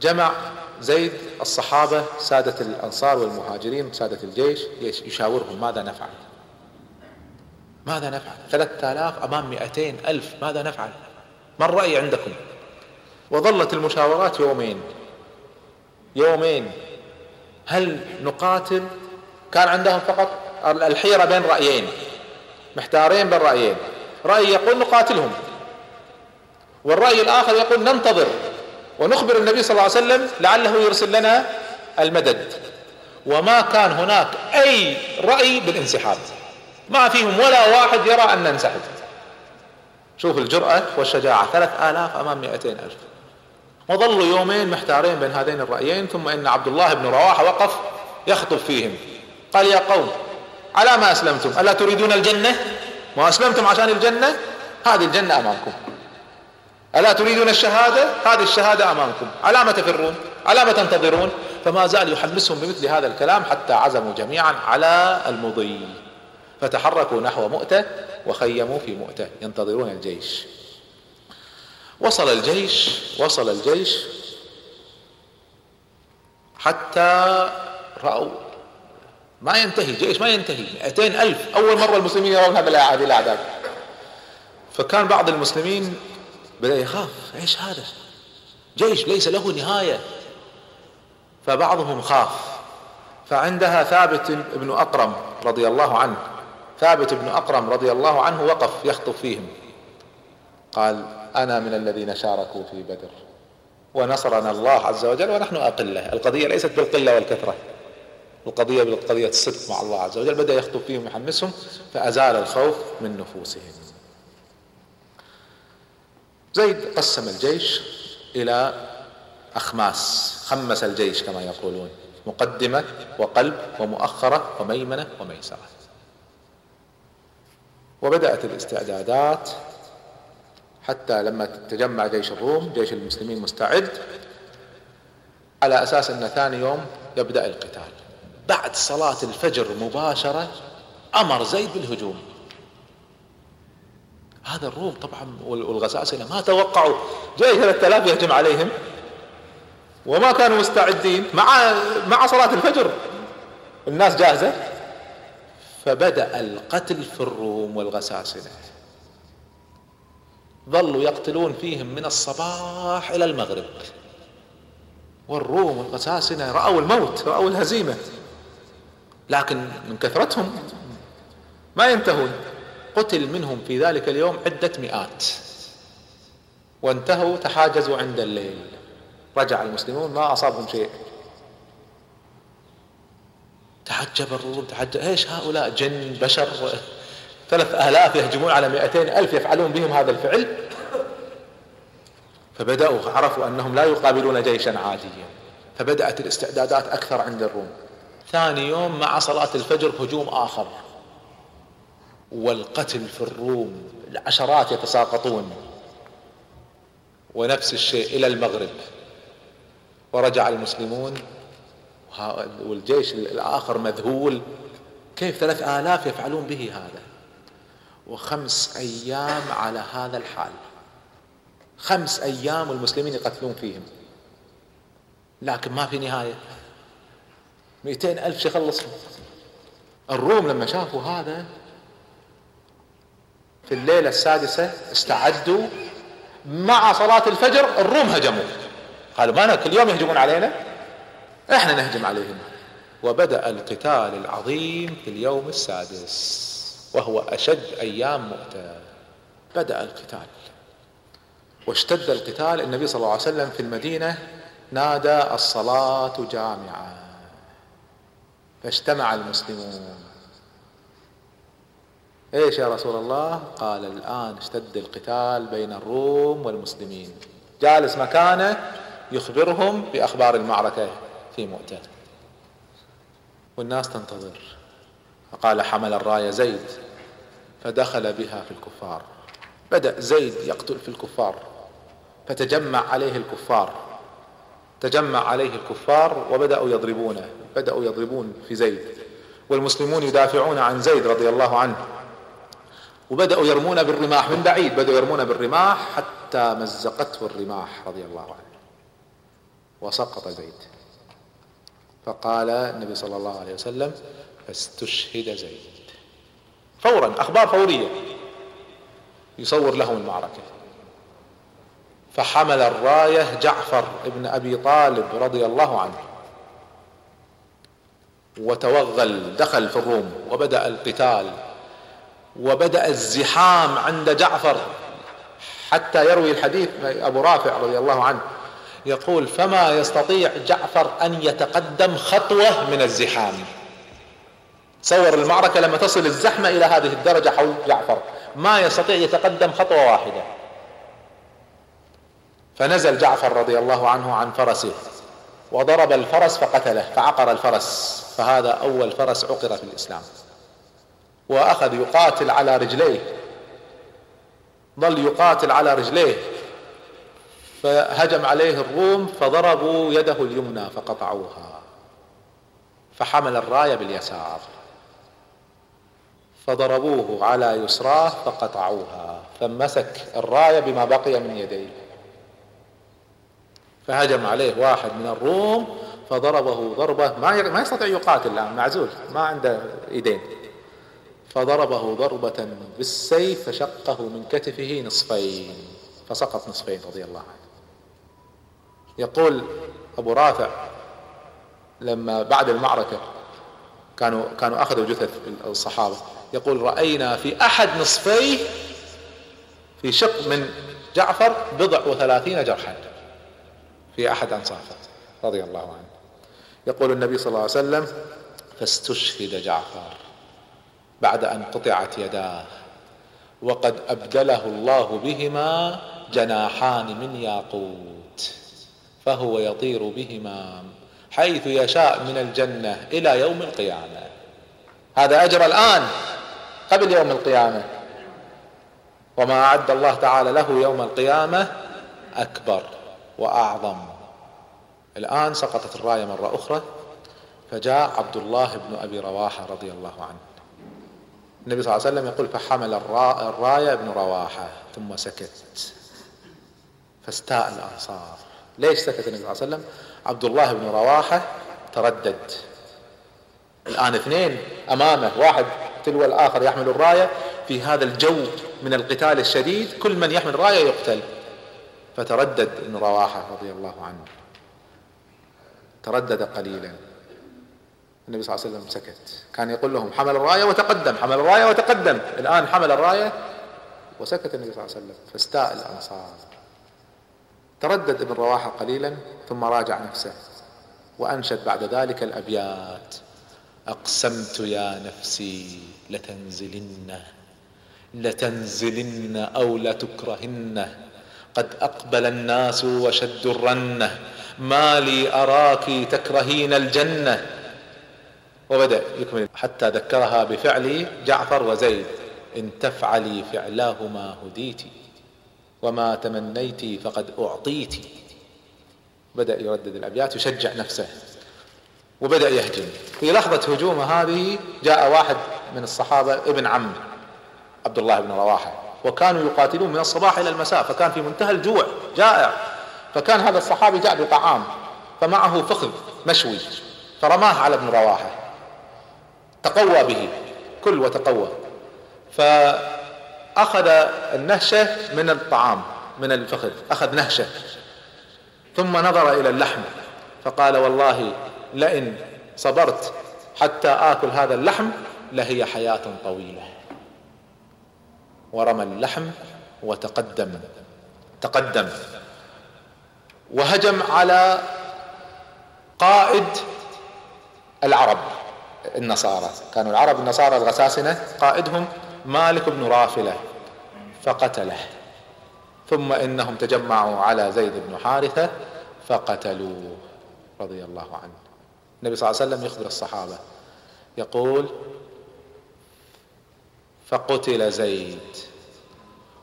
جمع زيد الصحابة سادة الأنصار والمهاجرين سادة الجيش يشاورهم ماذا نفعل؟ ماذا نفعل؟ ثلاثة آلاف أمام مئتين ألف ماذا نفعل؟ ما الرأي عندكم؟ وظلت المشاورات يومين. يومين. هل نقاتل؟ كان عندهم فقط الحيرة بين رأيين محتارين بين رأيين. رأي يقول نقاتلهم. والرأي الآخر يقول ننتظر ونخبر النبي صلى الله عليه وسلم لعله يرسل لنا المدد. وما كان هناك أي رأي بالانسحاب. ما فيهم ولا واحد يرى أن ننسحب شوف الجرأة والشجاعة. ثلاث آلاف أمام مئتين ألف. وظلوا يومين محتارين بين هذين الرأيين ثم إن عبد الله بن رواحة وقف يخطب فيهم. قال يا قوم على ما أسلمتم؟ ألا تريدون الجنة؟ ما أسلمتم عشان الجنة؟ هذه الجنة أمامكم. ألا تريدون الشهادة؟ هذه الشهادة أمامكم. على ما تفرون؟ على ما تنتظرون؟ فما زال يحمسهم بمثل هذا الكلام حتى عزموا جميعا على المضي. فتحركوا نحو مؤتة وخيموا في مؤتة ينتظرون الجيش. وصل الجيش وصل الجيش حتى رأوا ما ينتهي الجيش ما ينتهي. 200 ألف. أول مرة المسلمين يرون هذه الأعداد. فكان بعض المسلمين بدأ يخاف. إيش هذا؟ جيش ليس له نهاية. فبعضهم خاف. فعندها ثابت بن أقرم رضي الله عنه. ثابت بن أقرم رضي الله عنه وقف يخطب فيهم. قال أنا من الذين شاركوا في بدر. ونصرنا الله عز وجل ونحن أقلة. القضية ليست بالقلة والكثرة. القضية بالقضية الصدق مع الله عز وجل. بدأ يخطب فيهم ويحمسهم فأزال الخوف من نفوسهم. زيد قسم الجيش إلى أخماس خمس الجيش كما يقولون مقدمة وقلب ومؤخرة وميمنة وميسرة. وبدأت الاستعدادات حتى لما تجمع جيش الروم جيش المسلمين مستعد على أساس أن ثاني يوم يبدأ القتال. بعد صلاة الفجر مباشرة أمر زيد بالهجوم. هذا الروم طبعا والغساسنه ما توقعوا. جاي 3000 يهجم عليهم. وما كانوا مستعدين. مع مع صلاة الفجر الناس جاهزة. فبدأ القتل في الروم والغساسنه ظلوا يقتلون فيهم من الصباح إلى المغرب. والروم والغساسنة رأوا الموت رأوا الهزيمة. لكن من كثرتهم ما ينتهون. قتل منهم في ذلك اليوم عدة مئات. وانتهوا تحاجزوا عند الليل. رجع المسلمون ما أصابهم شيء. تعجب الروم تعجب إيش هؤلاء؟ جن بشر. ثلاث آلاف يهجمون على مئتين ألف يفعلون بهم هذا الفعل. فبدأوا عرفوا أنهم لا يقابلون جيشا عاديا. فبدأت الاستعدادات أكثر عند الروم. ثاني يوم مع صلاة الفجر هجوم آخر. والقتل في الروم العشرات يتساقطون. ونفس الشيء إلى المغرب. ورجع المسلمون. والجيش الآخر مذهول. كيف ثلاث آلاف يفعلون به هذا؟ وخمس أيام على هذا الحال. خمس أيام والمسلمين يقتلون فيهم. لكن ما في نهاية. مئتين ألف يخلصهم الروم لما شافوا هذا في الليلة السادسة استعدوا مع صلاة الفجر الروم هجموا. قالوا ما كل يوم يهجمون علينا؟ إحنا نهجم عليهم. وبدأ القتال العظيم في اليوم السادس وهو أشد أيام مؤتة. بدأ القتال. واشتد القتال النبي صلى الله عليه وسلم في المدينة نادى الصلاة جامعة فاجتمع المسلمون. إيش يا رسول الله؟ قال الآن اشتد القتال بين الروم والمسلمين. جالس مكانه يخبرهم بأخبار المعركة في مؤتة. والناس تنتظر. فقال حمل الراية زيد فدخل بها في الكفار. بدأ زيد يقتل في الكفار فتجمع عليه الكفار. تجمع عليه الكفار وبدأوا يضربونه بدأوا يضربون في زيد. والمسلمون يدافعون عن زيد رضي الله عنه. وبدأوا يرمون بالرماح من بعيد بدأوا يرمون بالرماح حتى مزقته الرماح رضي الله عنه. وسقط زيد. فقال النبي صلى الله عليه وسلم فاستشهد زيد. فورا أخبار فورية. يصور لهم المعركة. فحمل الراية جعفر ابن أبي طالب رضي الله عنه. وتوغل دخل في الروم وبدأ القتال وبدأ الزحام عند جعفر حتى يروي الحديث أبو رافع رضي الله عنه يقول فما يستطيع جعفر أن يتقدم خطوة من الزحام. تصور المعركة لما تصل الزحمة إلى هذه الدرجة حول جعفر ما يستطيع يتقدم خطوة واحدة. فنزل جعفر رضي الله عنه عن فرسه وضرب الفرس فقتله فعقر الفرس فهذا أول فرس عقر في الإسلام. وأخذ يقاتل على رجليه. ظل يقاتل على رجليه. فهجم عليه الروم فضربوا يده اليمنى فقطعوها. فحمل الراية باليسار. فضربوه على يسراه فقطعوها. فمسك الراية بما بقي من يديه. فهجم عليه واحد من الروم فضربه ضربة. ما ما يستطيع يقاتل الآن معزول ما عنده إيدين. فضربه ضربة بالسيف فشقه من كتفه نصفين فسقط نصفين رضي الله عنه. يقول أبو رافع لما بعد المعركة كانوا كانوا أخذوا جثث الصحابة يقول رأينا في أحد نصفيه في شق من جعفر بضع وثلاثين جرحا. في أحد انصافه رضي الله عنه. يقول النبي صلى الله عليه وسلم فاستشهد جعفر بعد أن قطعت يداه وقد أبدله الله بهما جناحان من ياقوت فهو يطير بهما حيث يشاء من الجنة إلى يوم القيامة. هذا أجر الآن قبل يوم القيامة. وما أعد الله تعالى له يوم القيامة أكبر وأعظم. الآن سقطت الرايه مرة أخرى فجاء عبد الله بن أبي رواحة رضي الله عنه. النبي صلى الله عليه وسلم يقول فحمل الراية ابن رواحة ثم سكت. فاستاء الأنصار. ليش سكت النبي صلى الله عليه وسلم؟ عبد الله بن رواحة تردد. الآن اثنين أمامه واحد تلو الآخر يحمل الراية. في هذا الجو من القتال الشديد كل من يحمل رايه يقتل. فتردد ابن رواحة رضي الله عنه. تردد قليلا. النبي صلى الله عليه وسلم سكت. كان يقول لهم حمل الراية وتقدم حمل الراية وتقدم. الآن حمل الراية وسكت النبي صلى الله عليه وسلم. فاستاء الأنصار. تردد ابن رواحة قليلا ثم راجع نفسه. وأنشد بعد ذلك الأبيات. أقسمت يا نفسي لتنزلن لتنزلن أو لتكرهن. قد أقبل الناس وشدوا الرنة. ما لي أراك تكرهين الجنة. وبدأ يكمل. حتى ذكرها بفعل جعفر وزيد. إن تفعلي فعلاهما هديت. وما تمنيت فقد أعطيت. بدأ يردد الأبيات يشجع نفسه. وبدأ يهجم. في لحظة هجومه هذه جاء واحد من الصحابة ابن عم عبد الله بن رواحة. وكانوا يقاتلون من الصباح إلى المساء فكان في منتهى الجوع. جائع. فكان هذا الصحابي جاء بطعام فمعه فخذ مشوي فرماه على ابن رواحة. تقوى به كل وتقوى. فأخذ النهشة من الطعام من الفخذ أخذ نهشة. ثم نظر إلى اللحم فقال والله لئن صبرت حتى آكل هذا اللحم لهي حياة طويلة. ورمى اللحم وتقدم تقدم. وهجم على قائد العرب النصارى. كانوا العرب النصارى الغساسنة. قائدهم مالك بن رافلة فقتله. ثم إنهم تجمعوا على زيد بن حارثة فقتلوه رضي الله عنه. النبي صلى الله عليه وسلم يخبر الصحابة. يقول فقتل زيد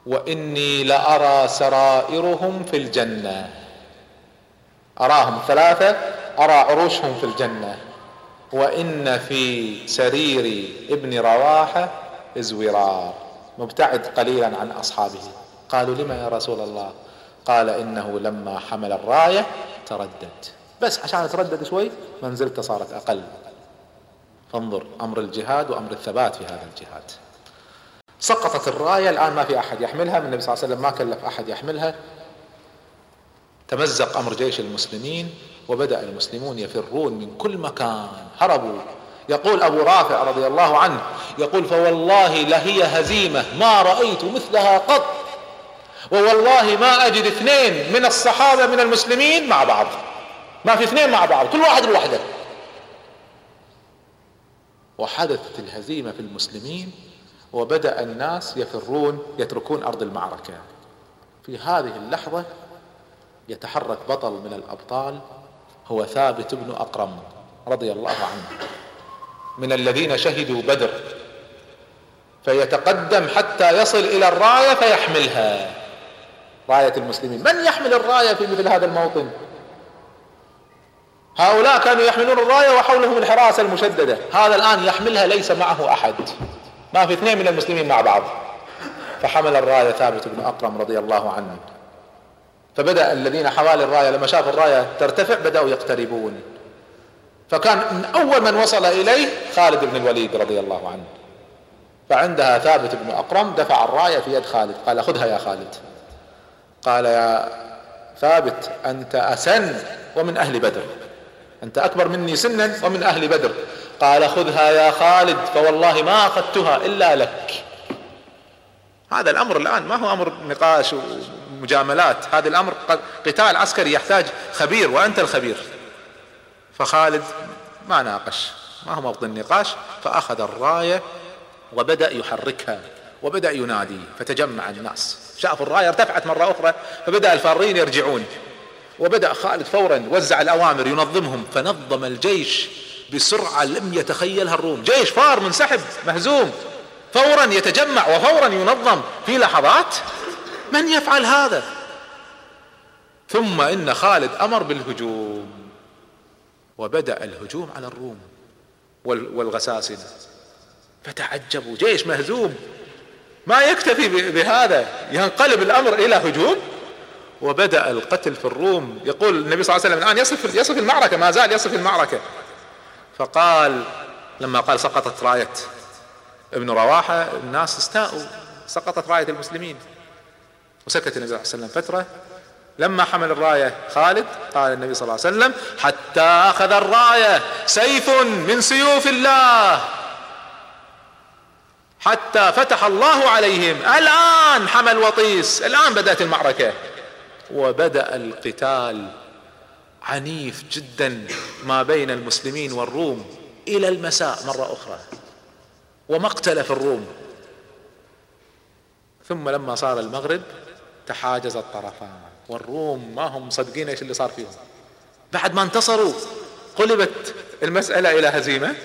وإني لأرى سرائرهم في الجنة. أراهم ثلاثة أرى عروشهم في الجنة. وإن في سرير ابن رواحة ازورار مبتعد قليلا عن أصحابه. قالوا لما يا رسول الله؟ قال إنه لما حمل الراية تردد. بس عشان تردد شوي منزلته صارت أقل. فانظر أمر الجهاد وأمر الثبات في هذا الجهاد. سقطت الراية الآن ما في أحد يحملها. النبي صلى الله عليه وسلم ما كلف أحد يحملها. تمزق أمر جيش المسلمين وبدأ المسلمون يفرون من كل مكان هربوا. يقول أبو رافع رضي الله عنه يقول فوالله لهي هزيمة ما رأيت مثلها قط. ووالله ما أجد اثنين من الصحابة من المسلمين مع بعض. ما في اثنين مع بعض كل واحد لوحده. وحدثت الهزيمة في المسلمين وبدأ الناس يفرون يتركون أرض المعركة. في هذه اللحظة يتحرك بطل من الأبطال هو ثابت بن أقرم رضي الله عنه. من الذين شهدوا بدر فيتقدم حتى يصل إلى الراية فيحملها. راية المسلمين. من يحمل الراية في مثل هذا الموطن؟ هؤلاء كانوا يحملون الراية وحولهم الحراسة المشددة. هذا الآن يحملها ليس معه أحد. ما في اثنين من المسلمين مع بعض. فحمل الراية ثابت بن أقرم رضي الله عنه. فبدأ الذين حوالي الراية لما شافوا الراية ترتفع بدأوا يقتربون. فكان من أول من وصل إليه خالد بن الوليد رضي الله عنه. فعندها ثابت بن أقرم دفع الراية في يد خالد قال خذها يا خالد. قال يا ثابت أنت أسن ومن أهل بدر. أنت أكبر مني سنا ومن أهل بدر. قال خذها يا خالد فوالله ما أخذتها إلا لك. هذا الأمر الآن ما هو أمر نقاش مجاملات. هذا الأمر قتال عسكري يحتاج خبير وأنت الخبير. فخالد ما ناقش ما هو موطن النقاش فأخذ الراية وبدأ يحركها وبدأ ينادي فتجمع الناس. شافوا الراية ارتفعت مرة أخرى فبدأ الفارين يرجعون. وبدأ خالد فورا وزع الأوامر ينظمهم فنظم الجيش بسرعة لم يتخيلها الروم. جيش فار منسحب مهزوم. فورا يتجمع وفورا ينظم. في لحظات من يفعل هذا؟ ثم إن خالد أمر بالهجوم وبدأ الهجوم على الروم والغساسنه فتعجبوا جيش مهزوم. ما يكتفي بهذا ينقلب الأمر إلى هجوم. وبدأ القتل في الروم. يقول النبي صلى الله عليه وسلم الآن يصف يصف المعركة ما زال يصف المعركة. فقال لما قال سقطت راية ابن رواحة الناس استاءوا سقطت راية المسلمين. وسكت النبي صلى الله عليه وسلم فترة. لما حمل الراية خالد قال النبي صلى الله عليه وسلم حتى أخذ الراية سيف من سيوف الله. حتى فتح الله عليهم. الآن حمل وطيس. الآن بدأت المعركة. وبدأ القتال عنيف جدا ما بين المسلمين والروم إلى المساء مرة أخرى. ومقتل في الروم. ثم لما صار المغرب تحاجز الطرفان. والروم ما هم مصدقين إيش اللي صار فيهم. بعد ما انتصروا قلبت المسألة إلى هزيمة.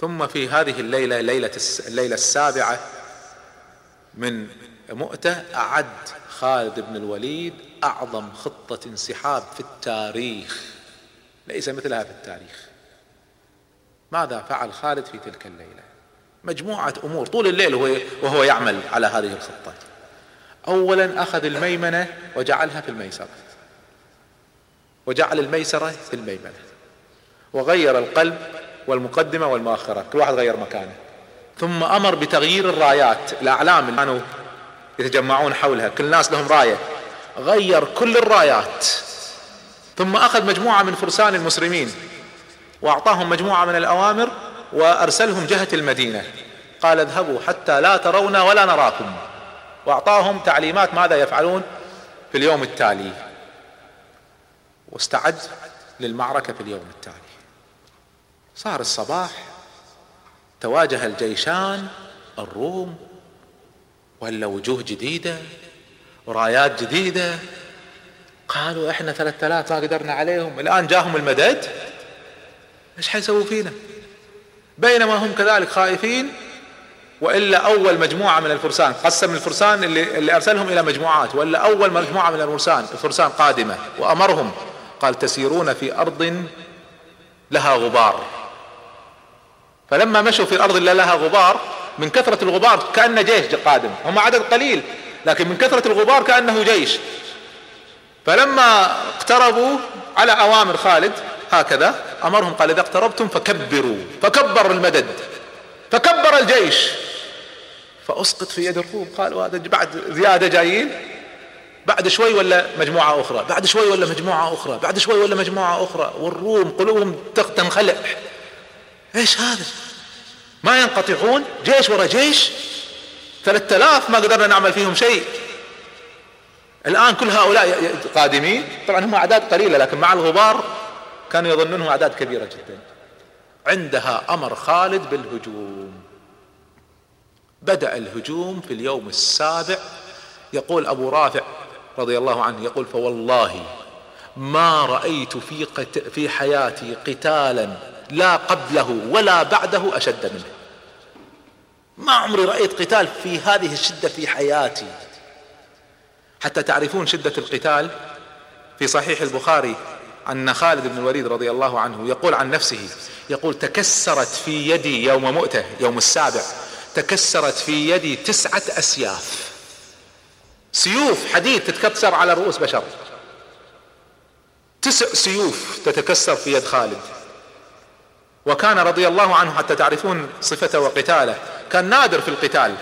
ثم في هذه الليلة ليلة الليلة السابعة من مؤتة أعد خالد بن الوليد أعظم خطة انسحاب في التاريخ. ليس مثلها في التاريخ. ماذا فعل خالد في تلك الليلة؟ مجموعة أمور. طول الليل وهو يعمل على هذه الخطة. أولا أخذ الميمنة وجعلها في الميسرة. وجعل الميسرة في الميمنة. وغير القلب والمقدمة والمؤخرة. كل واحد غير مكانه. ثم أمر بتغيير الرايات. الأعلام اللي كانوا يتجمعون حولها. كل الناس لهم راية. غير كل الرايات. ثم أخذ مجموعة من فرسان المسلمين. وأعطاهم مجموعة من الأوامر وأرسلهم جهة المدينة. قال اذهبوا حتى لا ترونا ولا نراكم. وأعطاهم تعليمات ماذا يفعلون في اليوم التالي. واستعد للمعركة في اليوم التالي. صار الصباح تواجه الجيشان الروم ولا وجوه جديدة ورايات جديدة. قالوا إحنا ثلاثة آلاف ما قدرنا عليهم الآن جاهم المدد؟ إيش حيسووا فينا؟ بينما هم كذلك خائفين وإلا أول مجموعة من الفرسان قسم الفرسان اللي, اللي أرسلهم إلى مجموعات ولا أول مجموعة من الفرسان الفرسان قادمة وأمرهم قال تسيرون في أرض لها غبار. فلما مشوا في الأرض اللي لها غبار من كثرة الغبار كأن جيش قادم. هم عدد قليل لكن من كثرة الغبار كأنه جيش. فلما اقتربوا على أوامر خالد هكذا أمرهم قال إذا اقتربتم فكبروا فكبر المدد فكبر الجيش. فأسقط في يد الروم قالوا هذا بعد زيادة جايين. بعد شوي ولا مجموعة أخرى؟ بعد شوي ولا مجموعة أخرى؟ بعد شوي ولا مجموعة أخرى؟ والروم قلوبهم تنخلع إيش هذا؟ ما ينقطعون؟ جيش ورا جيش. ثلاثة آلاف ما قدرنا نعمل فيهم شيء. الآن كل هؤلاء قادمين. طبعا هم أعداد قليلة لكن مع الغبار كانوا يظنونهم أعداد كبيرة جدا. عندها أمر خالد بالهجوم. بدأ الهجوم في اليوم السابع. يقول أبو رافع رضي الله عنه يقول فوالله ما رأيت في, قت... في حياتي قتالا لا قبله ولا بعده أشد منه. ما عمري رأيت قتال في هذه الشدة في حياتي. حتى تعرفون شدة القتال؟ في صحيح البخاري أن خالد بن الوليد رضي الله عنه يقول عن نفسه يقول تكسرت في يدي يوم مؤتة يوم السابع تكسرت في يدي تسعة أسياف. سيوف حديد تتكسر على رؤوس بشر. تسع سيوف تتكسر في يد خالد. وكان رضي الله عنه حتى تعرفون صفته وقتاله كان نادر في القتال.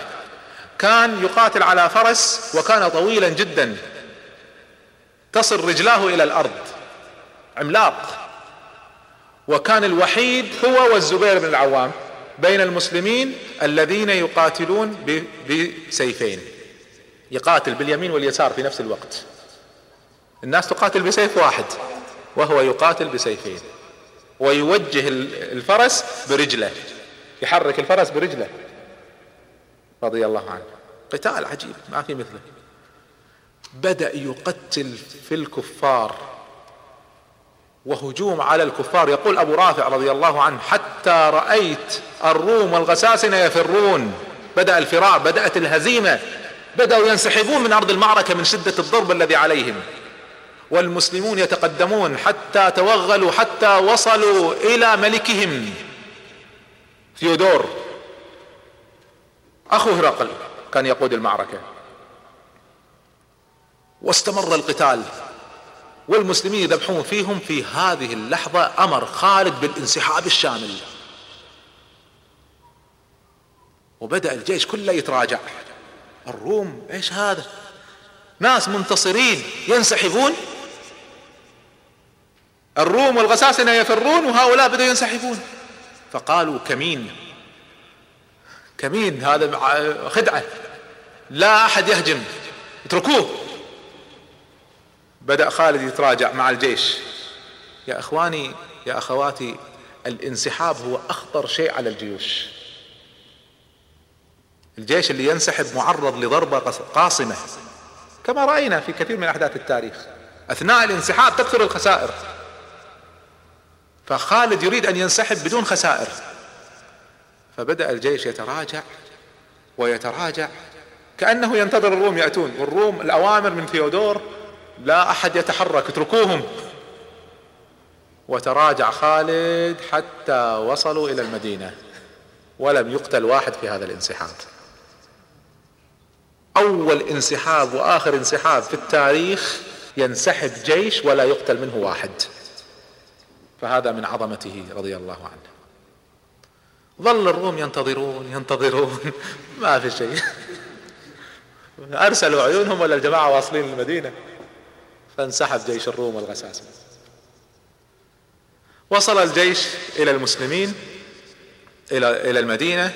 كان يقاتل على فرس وكان طويلا جدا. تصل رجلاه إلى الأرض. عملاق. وكان الوحيد هو والزبير بن العوام. بين المسلمين الذين يقاتلون بسيفين. يقاتل باليمين واليسار في نفس الوقت. الناس تقاتل بسيف واحد وهو يقاتل بسيفين. ويوجه الفرس برجله يحرك الفرس برجله. رضي الله عنه. قتال عجيب ما في مثله. بدأ يقتل في الكفار. وهجوم على الكفار. يقول أبو رافع رضي الله عنه حتى رأيت الروم والغساسنة يفرون. بدأ الفرار بدأت الهزيمة. بدأوا ينسحبون من أرض المعركة من شدة الضرب الذي عليهم. والمسلمون يتقدمون حتى توغلوا حتى وصلوا إلى ملكهم. ثيودور أخو هرقل كان يقود المعركة. واستمر القتال. والمسلمين يذبحون فيهم في هذه اللحظة أمر خالد بالانسحاب الشامل. وبدأ الجيش كله يتراجع. الروم إيش هذا؟ ناس منتصرين ينسحبون. الروم والغساسنة يفرون وهؤلاء بدأوا ينسحبون. فقالوا كمين؟ كمين هذا خدعة. لا أحد يهجم. اتركوه. بدأ خالد يتراجع مع الجيش. يا إخواني يا أخواتي الانسحاب هو أخطر شيء على الجيوش. الجيش اللي ينسحب معرض لضربة قاصمة. كما رأينا في كثير من أحداث التاريخ أثناء الانسحاب تكثر الخسائر. فخالد يريد أن ينسحب بدون خسائر. فبدأ الجيش يتراجع ويتراجع كأنه ينتظر الروم يأتون. والروم الأوامر من ثيودور لا أحد يتحرك اتركوهم. وتراجع خالد حتى وصلوا إلى المدينة ولم يقتل واحد في هذا الانسحاب. أول انسحاب وآخر انسحاب في التاريخ ينسحب جيش ولا يقتل منه واحد. فهذا من عظمته رضي الله عنه. ظل الروم ينتظرون ينتظرون. ما في شيء. أرسلوا عيونهم ولا الجماعة واصلين المدينة. فانسحب جيش الروم والغساسنة وصل الجيش إلى المسلمين إلى إلى المدينة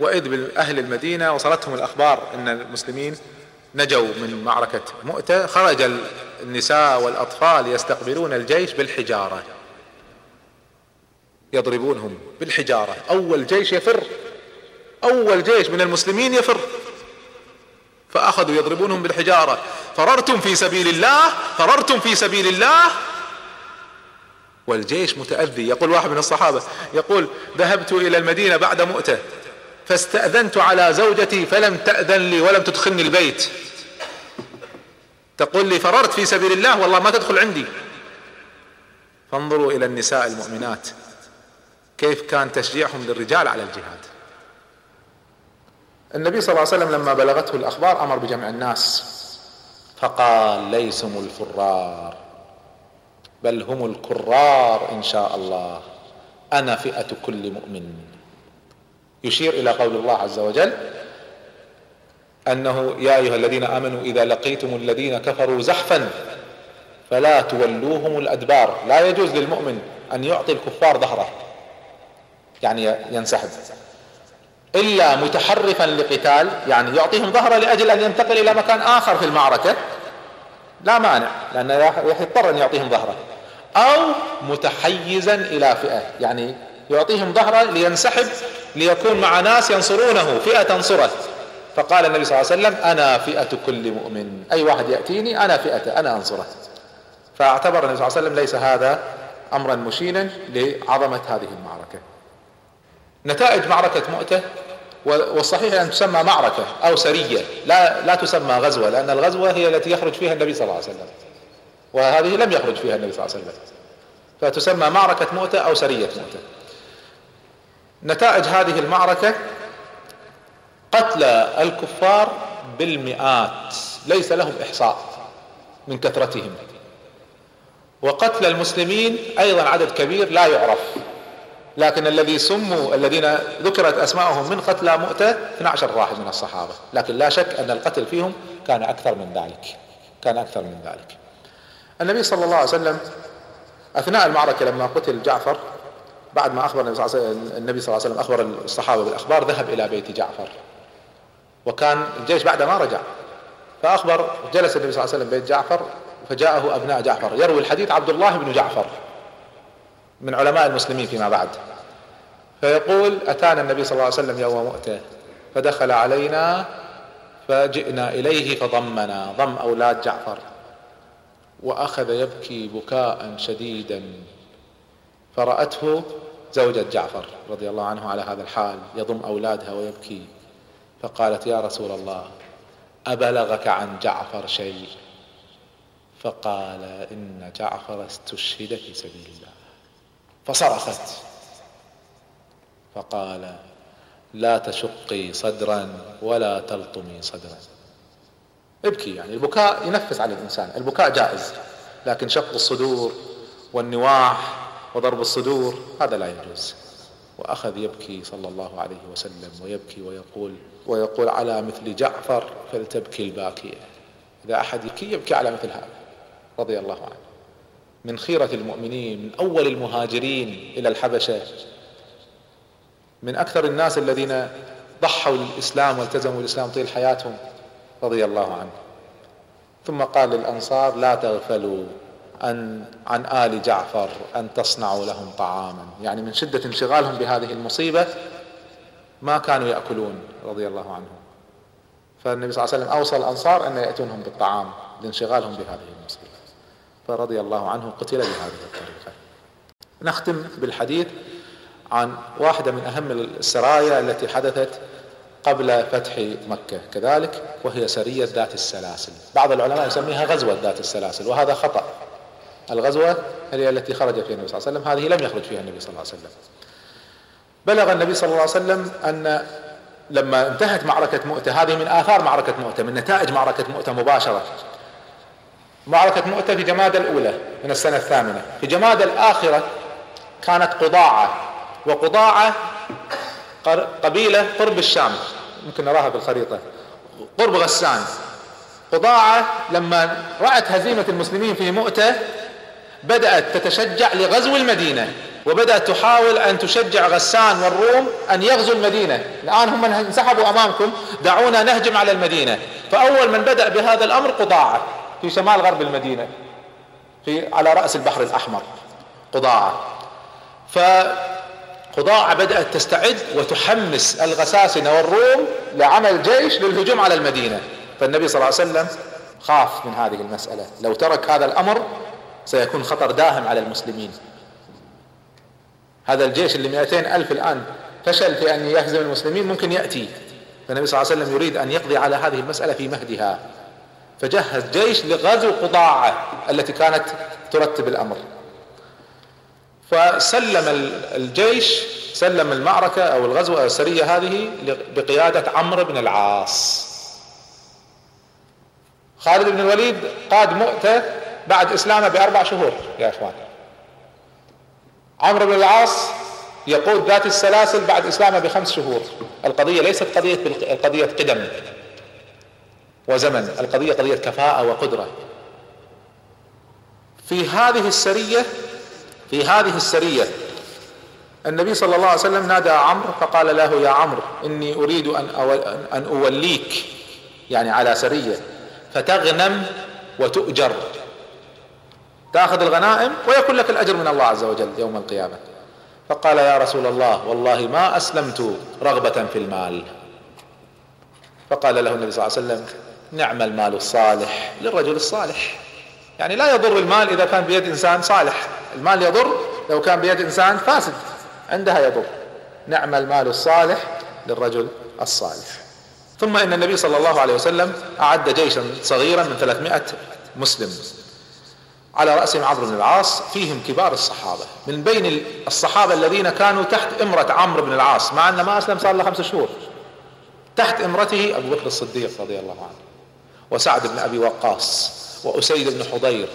وإذ بأهل المدينة وصلتهم الأخبار إن المسلمين نجوا من معركة مؤتة خرج النساء والأطفال يستقبلون الجيش بالحجارة. يضربونهم بالحجارة. أول جيش يفر أول جيش من المسلمين يفر. فأخذوا يضربونهم بالحجارة. فررتم في سبيل الله فررتم في سبيل الله. والجيش متأذي. يقول واحد من الصحابة يقول ذهبت إلى المدينة بعد مؤتة فاستأذنت على زوجتي فلم تأذن لي ولم تدخلني البيت. تقول لي فررت في سبيل الله؟ والله ما تدخل عندي. فانظروا إلى النساء المؤمنات كيف كان تشجيعهم للرجال على الجهاد. النبي صلى الله عليه وسلم لما بلغته الأخبار أمر بجمع الناس. فقال ليسم الفرار بل هم الكرار إن شاء الله. أنا فئة كل مؤمن. يشير إلى قول الله عز وجل أنه يا أيها الذين آمنوا إذا لقيتم الذين كفروا زحفا فلا تولوهم الأدبار. لا يجوز للمؤمن أن يعطي الكفار ظهره. يعني ينسحب. إلا متحرفا لقتال يعني يعطيهم ظهره لأجل أن ينتقل إلى مكان آخر في المعركة لا مانع راح يضطر أن يعطيهم ظهره. أو متحيزا إلى فئة يعني يعطيهم ظهره لينسحب ليكون مع ناس ينصرونه فئة تنصره فقال النبي صلى الله عليه وسلم أنا فئة كل مؤمن. أي واحد يأتيني أنا فئته أنا انصره فاعتبر النبي صلى الله عليه وسلم ليس هذا امرا مشينا لعظمة هذه المعركة. نتائج معركة مؤتة والصحيح أن تسمى معركة أو سرية. لا لا تسمى غزوة لأن الغزوة هي التي يخرج فيها النبي صلى الله عليه وسلم. وهذه لم يخرج فيها النبي صلى الله عليه وسلم. فتسمى معركة مؤتة أو سرية مؤتة نتائج هذه المعركة قتل الكفار بالمئات. ليس لهم إحصاء من كثرتهم. وقتل المسلمين أيضا عدد كبير لا يعرف. لكن الذي سموا الذين ذكرت اسماءهم من قتلى مؤتة 12 واحد من الصحابة. لكن لا شك أن القتل فيهم كان أكثر من ذلك. كان أكثر من ذلك. النبي صلى الله عليه وسلم أثناء المعركة لما قتل جعفر بعد ما أخبر النبي صلى الله عليه وسلم أخبر الصحابة بالأخبار ذهب إلى بيت جعفر. وكان الجيش بعد ما رجع فاخبر جلس النبي صلى الله عليه وسلم بيت جعفر فجاءه أبناء جعفر. يروي الحديث عبد الله بن جعفر. من علماء المسلمين فيما بعد. فيقول أتانا النبي صلى الله عليه وسلم يوم مؤتة فدخل علينا فجئنا إليه فضمنا ضم أولاد جعفر وأخذ يبكي بكاء شديدا. فرأته زوجة جعفر رضي الله عنه على هذا الحال يضم أولادها ويبكي. فقالت يا رسول الله أبلغك عن جعفر شيء؟ فقال إن جعفر استشهد في سبيل الله. فصرخت. فقال لا تشقي صدرا ولا تلطمي صدرا. ابكي يعني البكاء ينفس على الإنسان البكاء جائز لكن شق الصدور والنواح وضرب الصدور هذا لا يجوز. وأخذ يبكي صلى الله عليه وسلم ويبكي ويقول ويقول على مثل جعفر فلتبكي الباكية. إذا أحد يبكي يبكي على مثل هذا رضي الله عنه. من خيرة المؤمنين من أول المهاجرين إلى الحبشة. من أكثر الناس الذين ضحوا للإسلام والتزموا الإسلام طيل حياتهم رضي الله عنه. ثم قال للأنصار لا تغفلوا أن عن آل جعفر أن تصنعوا لهم طعاما. يعني من شدة انشغالهم بهذه المصيبة ما كانوا يأكلون رضي الله عنهم. فالنبي صلى الله عليه وسلم أوصى الأنصار أن يأتونهم بالطعام لانشغالهم بهذه المصيبة. فرضي الله عنه قتل بهذه الطريقة. نختم بالحديث عن واحدة من أهم السرايا التي حدثت قبل فتح مكة. كذلك وهي سرية ذات السلاسل. بعض العلماء يسميها غزوة ذات السلاسل وهذا خطأ. الغزوة هي التي خرج فيها النبي صلى الله عليه وسلم هذه لم يخرج فيها النبي صلى الله عليه وسلم. بلغ النبي صلى الله عليه وسلم أن لما انتهت معركة مؤتة هذه من آثار معركة مؤتة من نتائج معركة مؤتة مباشرة. معركة مؤتة في جماد الأولى من السنة الثامنة. في جماد الآخرة كانت قضاعة وقضاعة قبيلة قرب الشام ممكن نراها بالخريطة. قرب غسان. قضاعة لما رأت هزيمة المسلمين في مؤتة بدأت تتشجع لغزو المدينة وبدأت تحاول أن تشجع غسان والروم أن يغزوا المدينة. الآن هم انسحبوا أمامكم دعونا نهجم على المدينة. فأول من بدأ بهذا الأمر قضاعة. في شمال غرب المدينة في على رأس البحر الأحمر قضاعة فقضاعة بدأت تستعد وتحمس الغساسنة والروم لعمل جيش للهجوم على المدينة. فالنبي صلى الله عليه وسلم خاف من هذه المسألة. لو ترك هذا الأمر سيكون خطر داهم على المسلمين. هذا الجيش اللي 200 ألف الآن فشل في أن يهزم المسلمين ممكن يأتي. فالنبي صلى الله عليه وسلم يريد أن يقضي على هذه المسألة في مهدها. فجهز جيش لغزو قضاعة التي كانت ترتب الأمر. فسلم الجيش سلم المعركة أو الغزو أو السرية هذه بقيادة عمرو بن العاص. خالد بن الوليد قاد مؤتة بعد إسلامه بأربع شهور يا إخوان. عمرو بن العاص يقود ذات السلاسل بعد إسلامه بخمس شهور. القضية ليست قضية قضية قدم. وزمن. القضية قضية كفاءة وقدرة. في هذه السرية في هذه السرية النبي صلى الله عليه وسلم نادى عمرو فقال له يا عمرو إني أريد أن, أن أوليك. يعني على سرية. فتغنم وتؤجر. تأخذ الغنائم ويكون لك الأجر من الله عز وجل يوم القيامة. فقال يا رسول الله والله ما أسلمت رغبة في المال. فقال له النبي صلى الله عليه وسلم نعم المال الصالح للرجل الصالح. يعني لا يضر المال إذا كان بيد إنسان صالح. المال يضر لو كان بيد إنسان فاسد. عندها يضر. نعم المال الصالح للرجل الصالح. ثم إن النبي صلى الله عليه وسلم أعد جيشا صغيرا من 300 مسلم. على رأسهم عمرو بن العاص فيهم كبار الصحابة. من بين الصحابة الذين كانوا تحت إمرة عمرو بن العاص مع أن ما أسلم صار له خمس شهور. تحت إمرته أبو بكر الصديق رضي الله عنه. وسعد بن أبي وقاص وأسيد بن حضير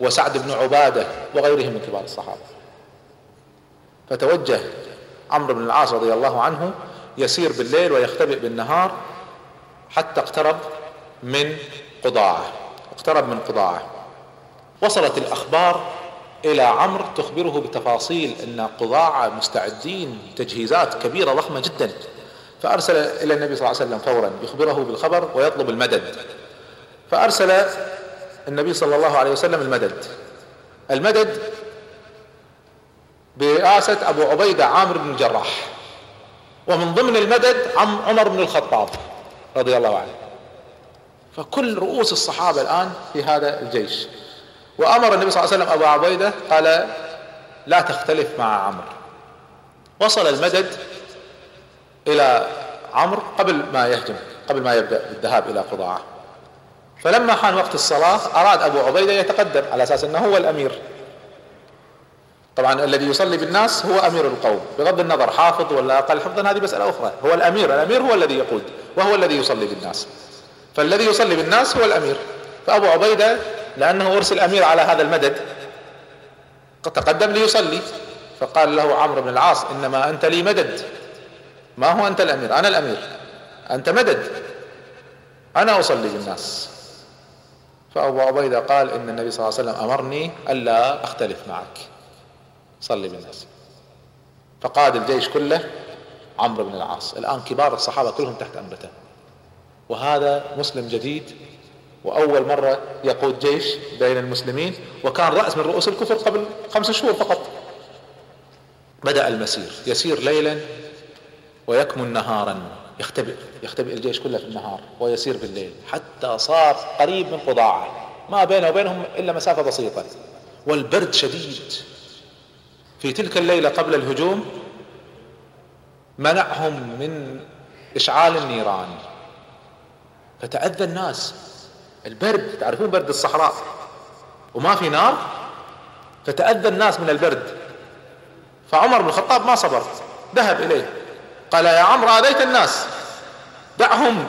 وسعد بن عبادة وغيرهم من كبار الصحابة. فتوجه عمرو بن العاص رضي الله عنه يسير بالليل ويختبئ بالنهار حتى اقترب من قضاعة. اقترب من قضاعة. وصلت الأخبار إلى عمرو تخبره بتفاصيل إن قضاعة مستعدين تجهيزات كبيرة ضخمة جدا. فأرسل إلى النبي صلى الله عليه وسلم فورا يخبره بالخبر ويطلب المدد. فأرسل النبي صلى الله عليه وسلم المدد. المدد برئاسة أبو عبيدة عامر بن الجراح. ومن ضمن المدد عم عمر بن الخطاب رضي الله عنه. فكل رؤوس الصحابة الآن في هذا الجيش. وأمر النبي صلى الله عليه وسلم أبو عبيدة قال لا تختلف مع عمرو. وصل المدد إلى عمرو قبل ما يهجم قبل ما يبدأ بالذهاب إلى قضاعه فلما حان وقت الصلاة أراد أبو عبيدة يتقدم على أساس أنه هو الأمير. طبعا الذي يصلي بالناس هو أمير القوم بغض النظر حافظ ولا أقل حفظا هذه مسألة أخرى. هو الأمير الأمير هو الذي يقود وهو الذي يصلي بالناس. فالذي يصلي بالناس هو الأمير. فأبو عبيدة لأنه أرسل أمير على هذا المدد تقدم ليصلي. فقال له عمرو بن العاص إنما أنت لي مدد. ما هو أنت الأمير؟ أنا الأمير. أنت مدد. أنا أصلي بالناس. فأبو عبيدة قال إن النبي صلى الله عليه وسلم أمرني ألا أختلف معك. صلي بالناس فقاد الجيش كله عمرو بن العاص. الآن كبار الصحابة كلهم تحت أمرته. وهذا مسلم جديد وأول مرة يقود جيش بين المسلمين وكان رأس من رؤوس الكفر قبل خمس شهور فقط. بدأ المسير. يسير ليلا ويكمن نهارا. يختبئ يختبئ الجيش كله في النهار ويسير بالليل حتى صار قريب من قضاعة. ما بينه وبينهم إلا مسافة بسيطة. والبرد شديد. في تلك الليلة قبل الهجوم منعهم من إشعال النيران. فتأذى الناس. البرد تعرفون برد الصحراء؟ وما في نار؟ فتأذى الناس من البرد. فعمر بن الخطاب ما صبر ذهب إليه. قال يا عمرو آذيت الناس. دعهم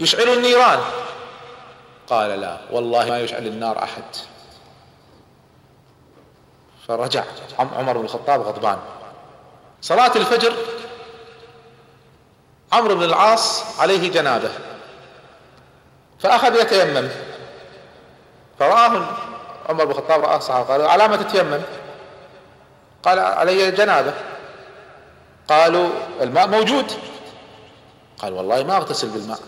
يشعلوا النيران. قال لا والله ما يشعل النار أحد. فرجع عمر بن الخطاب غضبان. صلاة الفجر عمرو بن العاص عليه جنابة. فأخذ يتيمم. فرآه عمر بن الخطاب رآه الصحابة قالوا على ما تتيمم؟ قال علي جنابة. قالوا الماء موجود. قال والله ما أغتسل بالماء.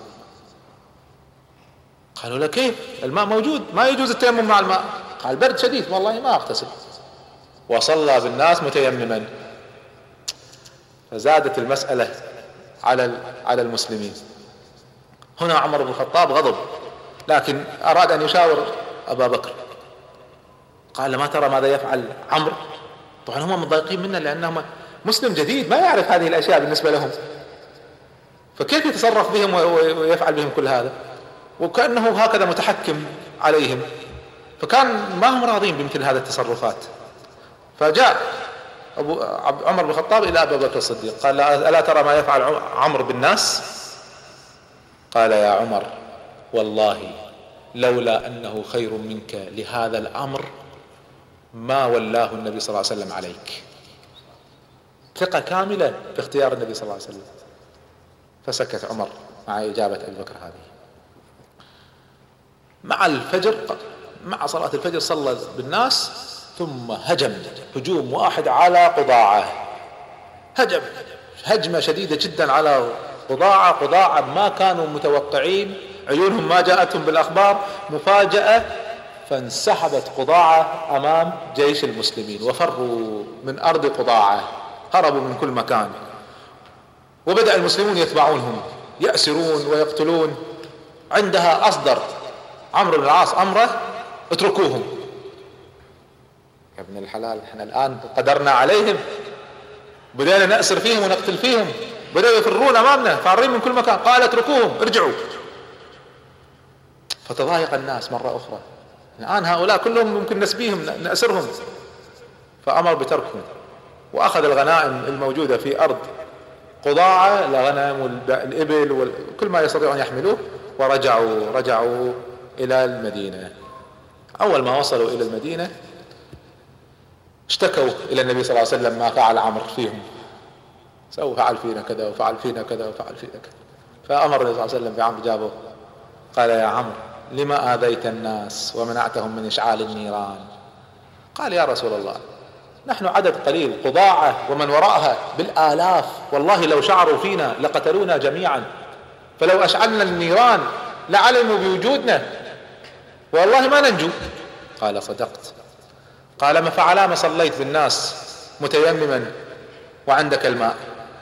قالوا له كيف؟ الماء موجود ما يجوز التيمم مع الماء. قال برد شديد والله ما أغتسل. وصلى بالناس متيمما. فزادت المسألة على على المسلمين. هنا عمر بن الخطاب غضب لكن أراد أن يشاور أبا بكر. قال ما ترى ماذا يفعل عمرو؟ طبعا هم مضايقين منا لأنهم مسلم جديد ما يعرف هذه الأشياء بالنسبة لهم. فكيف يتصرف بهم ويفعل بهم كل هذا؟ وكأنه هكذا متحكم عليهم. فكان ما هم راضين بمثل هذه التصرفات. فجاء أبو عمر بن الخطاب إلى أبي بكر الصديق. قال ألا ترى ما يفعل عمرو بالناس قال يا عمر والله لولا أنه خير منك لهذا الأمر ما ولاه النبي صلى الله عليه وسلم عليك. ثقة كاملة في اختيار النبي صلى الله عليه وسلم. فسكت عمر مع إجابة أبي بكر هذه. مع الفجر مع صلاة الفجر صلى بالناس ثم هجم. هجوم واحد على قضاعة. هجم. هجمة شديدة جدا على قضاعة. قضاعة ما كانوا متوقعين. عيونهم ما جاءتهم بالأخبار. مفاجأة فانسحبت قضاعة أمام جيش المسلمين وفروا من أرض قضاعة. هربوا من كل مكان. وبدأ المسلمون يتبعونهم يأسرون ويقتلون. عندها أصدر عمرو بن العاص أمره اتركوهم. يا ابن الحلال إحنا الآن قدرنا عليهم. بدأنا نأسر فيهم ونقتل فيهم. بدأوا يفرون أمامنا فارين من كل مكان. قال اتركوهم ارجعوا. فتضايق الناس مرة أخرى. الآن هؤلاء كلهم ممكن نسبيهم نأسرهم. فأمر بتركهم. وأخذ الغنائم الموجودة في أرض قضاعة الغنم والإبل وكل ما يستطيعون يحملوه ورجعوا رجعوا إلى المدينة. أول ما وصلوا إلى المدينة اشتكوا إلى النبي صلى الله عليه وسلم ما فعل عمرو فيهم. سووا فعل فينا كذا وفعل فينا كذا وفعل فينا كذا. فأمر النبي صلى الله عليه وسلم بعمرو جابه قال يا عمرو لما آذيت الناس ومنعتهم من إشعال النيران؟ قال يا رسول الله نحن عدد قليل قضاعة ومن وراءها بالآلاف. والله لو شعروا فينا لقتلونا جميعا. فلو أشعلنا النيران لعلموا بوجودنا. والله ما ننجو. قال صدقت. قال ما فعلام صليت بالناس متيمما وعندك الماء؟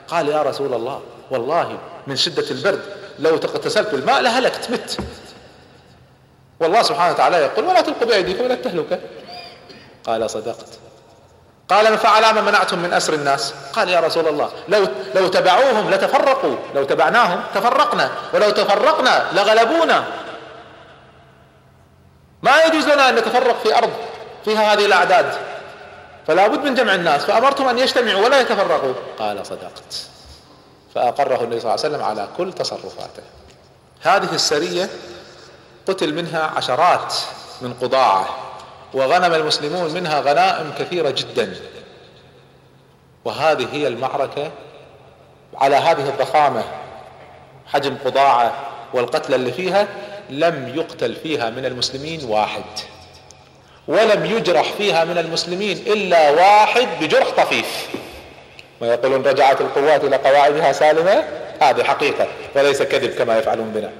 قال يا رسول الله والله من شدة البرد لو اغتسلت بالماء لهلكت مت. والله سبحانه وتعالى يقول ولا تلقوا بأيديكم إلى التهلكة. قال صدقت. قال ما فعل ما منعتم من أسر الناس. قال يا رسول الله لو لو تبعوهم لتفرقوا لو تبعناهم تفرقنا ولو تفرقنا لغلبونا. ما يجوز لنا أن نتفرق في أرض فيها هذه الأعداد. فلا بد من جمع الناس. فأمرتم أن يجتمعوا ولا يتفرقوا. قال صدقت. فأقره النبي صلى الله عليه وسلم على كل تصرفاته. هذه السرية قتل منها عشرات من قضاعة. وغنم المسلمون منها غنائم كثيرة جدا. وهذه هي المعركة على هذه الضخامة حجم قضاعة والقتلى اللي فيها لم يقتل فيها من المسلمين واحد. ولم يجرح فيها من المسلمين إلا واحد بجرح طفيف. ويقولون رجعت القوات إلى قواعدها سالمة؟ هذه حقيقة وليس كذب كما يفعلون بنا.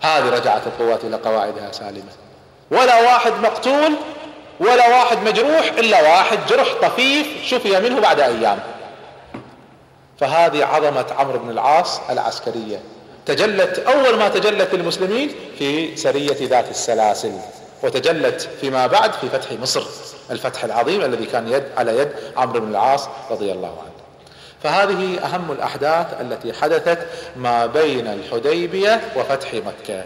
هذه رجعت القوات إلى قواعدها سالمة. ولا واحد مقتول ولا واحد مجروح إلا واحد جرح طفيف شفي منه بعد أيام. فهذه عظمة عمرو بن العاص العسكرية. تجلت أول ما تجلت للمسلمين في سرية ذات السلاسل وتجلت فيما بعد في فتح مصر الفتح العظيم الذي كان يد على يد عمرو بن العاص رضي الله عنه. فهذه أهم الأحداث التي حدثت ما بين الحديبية وفتح مكة.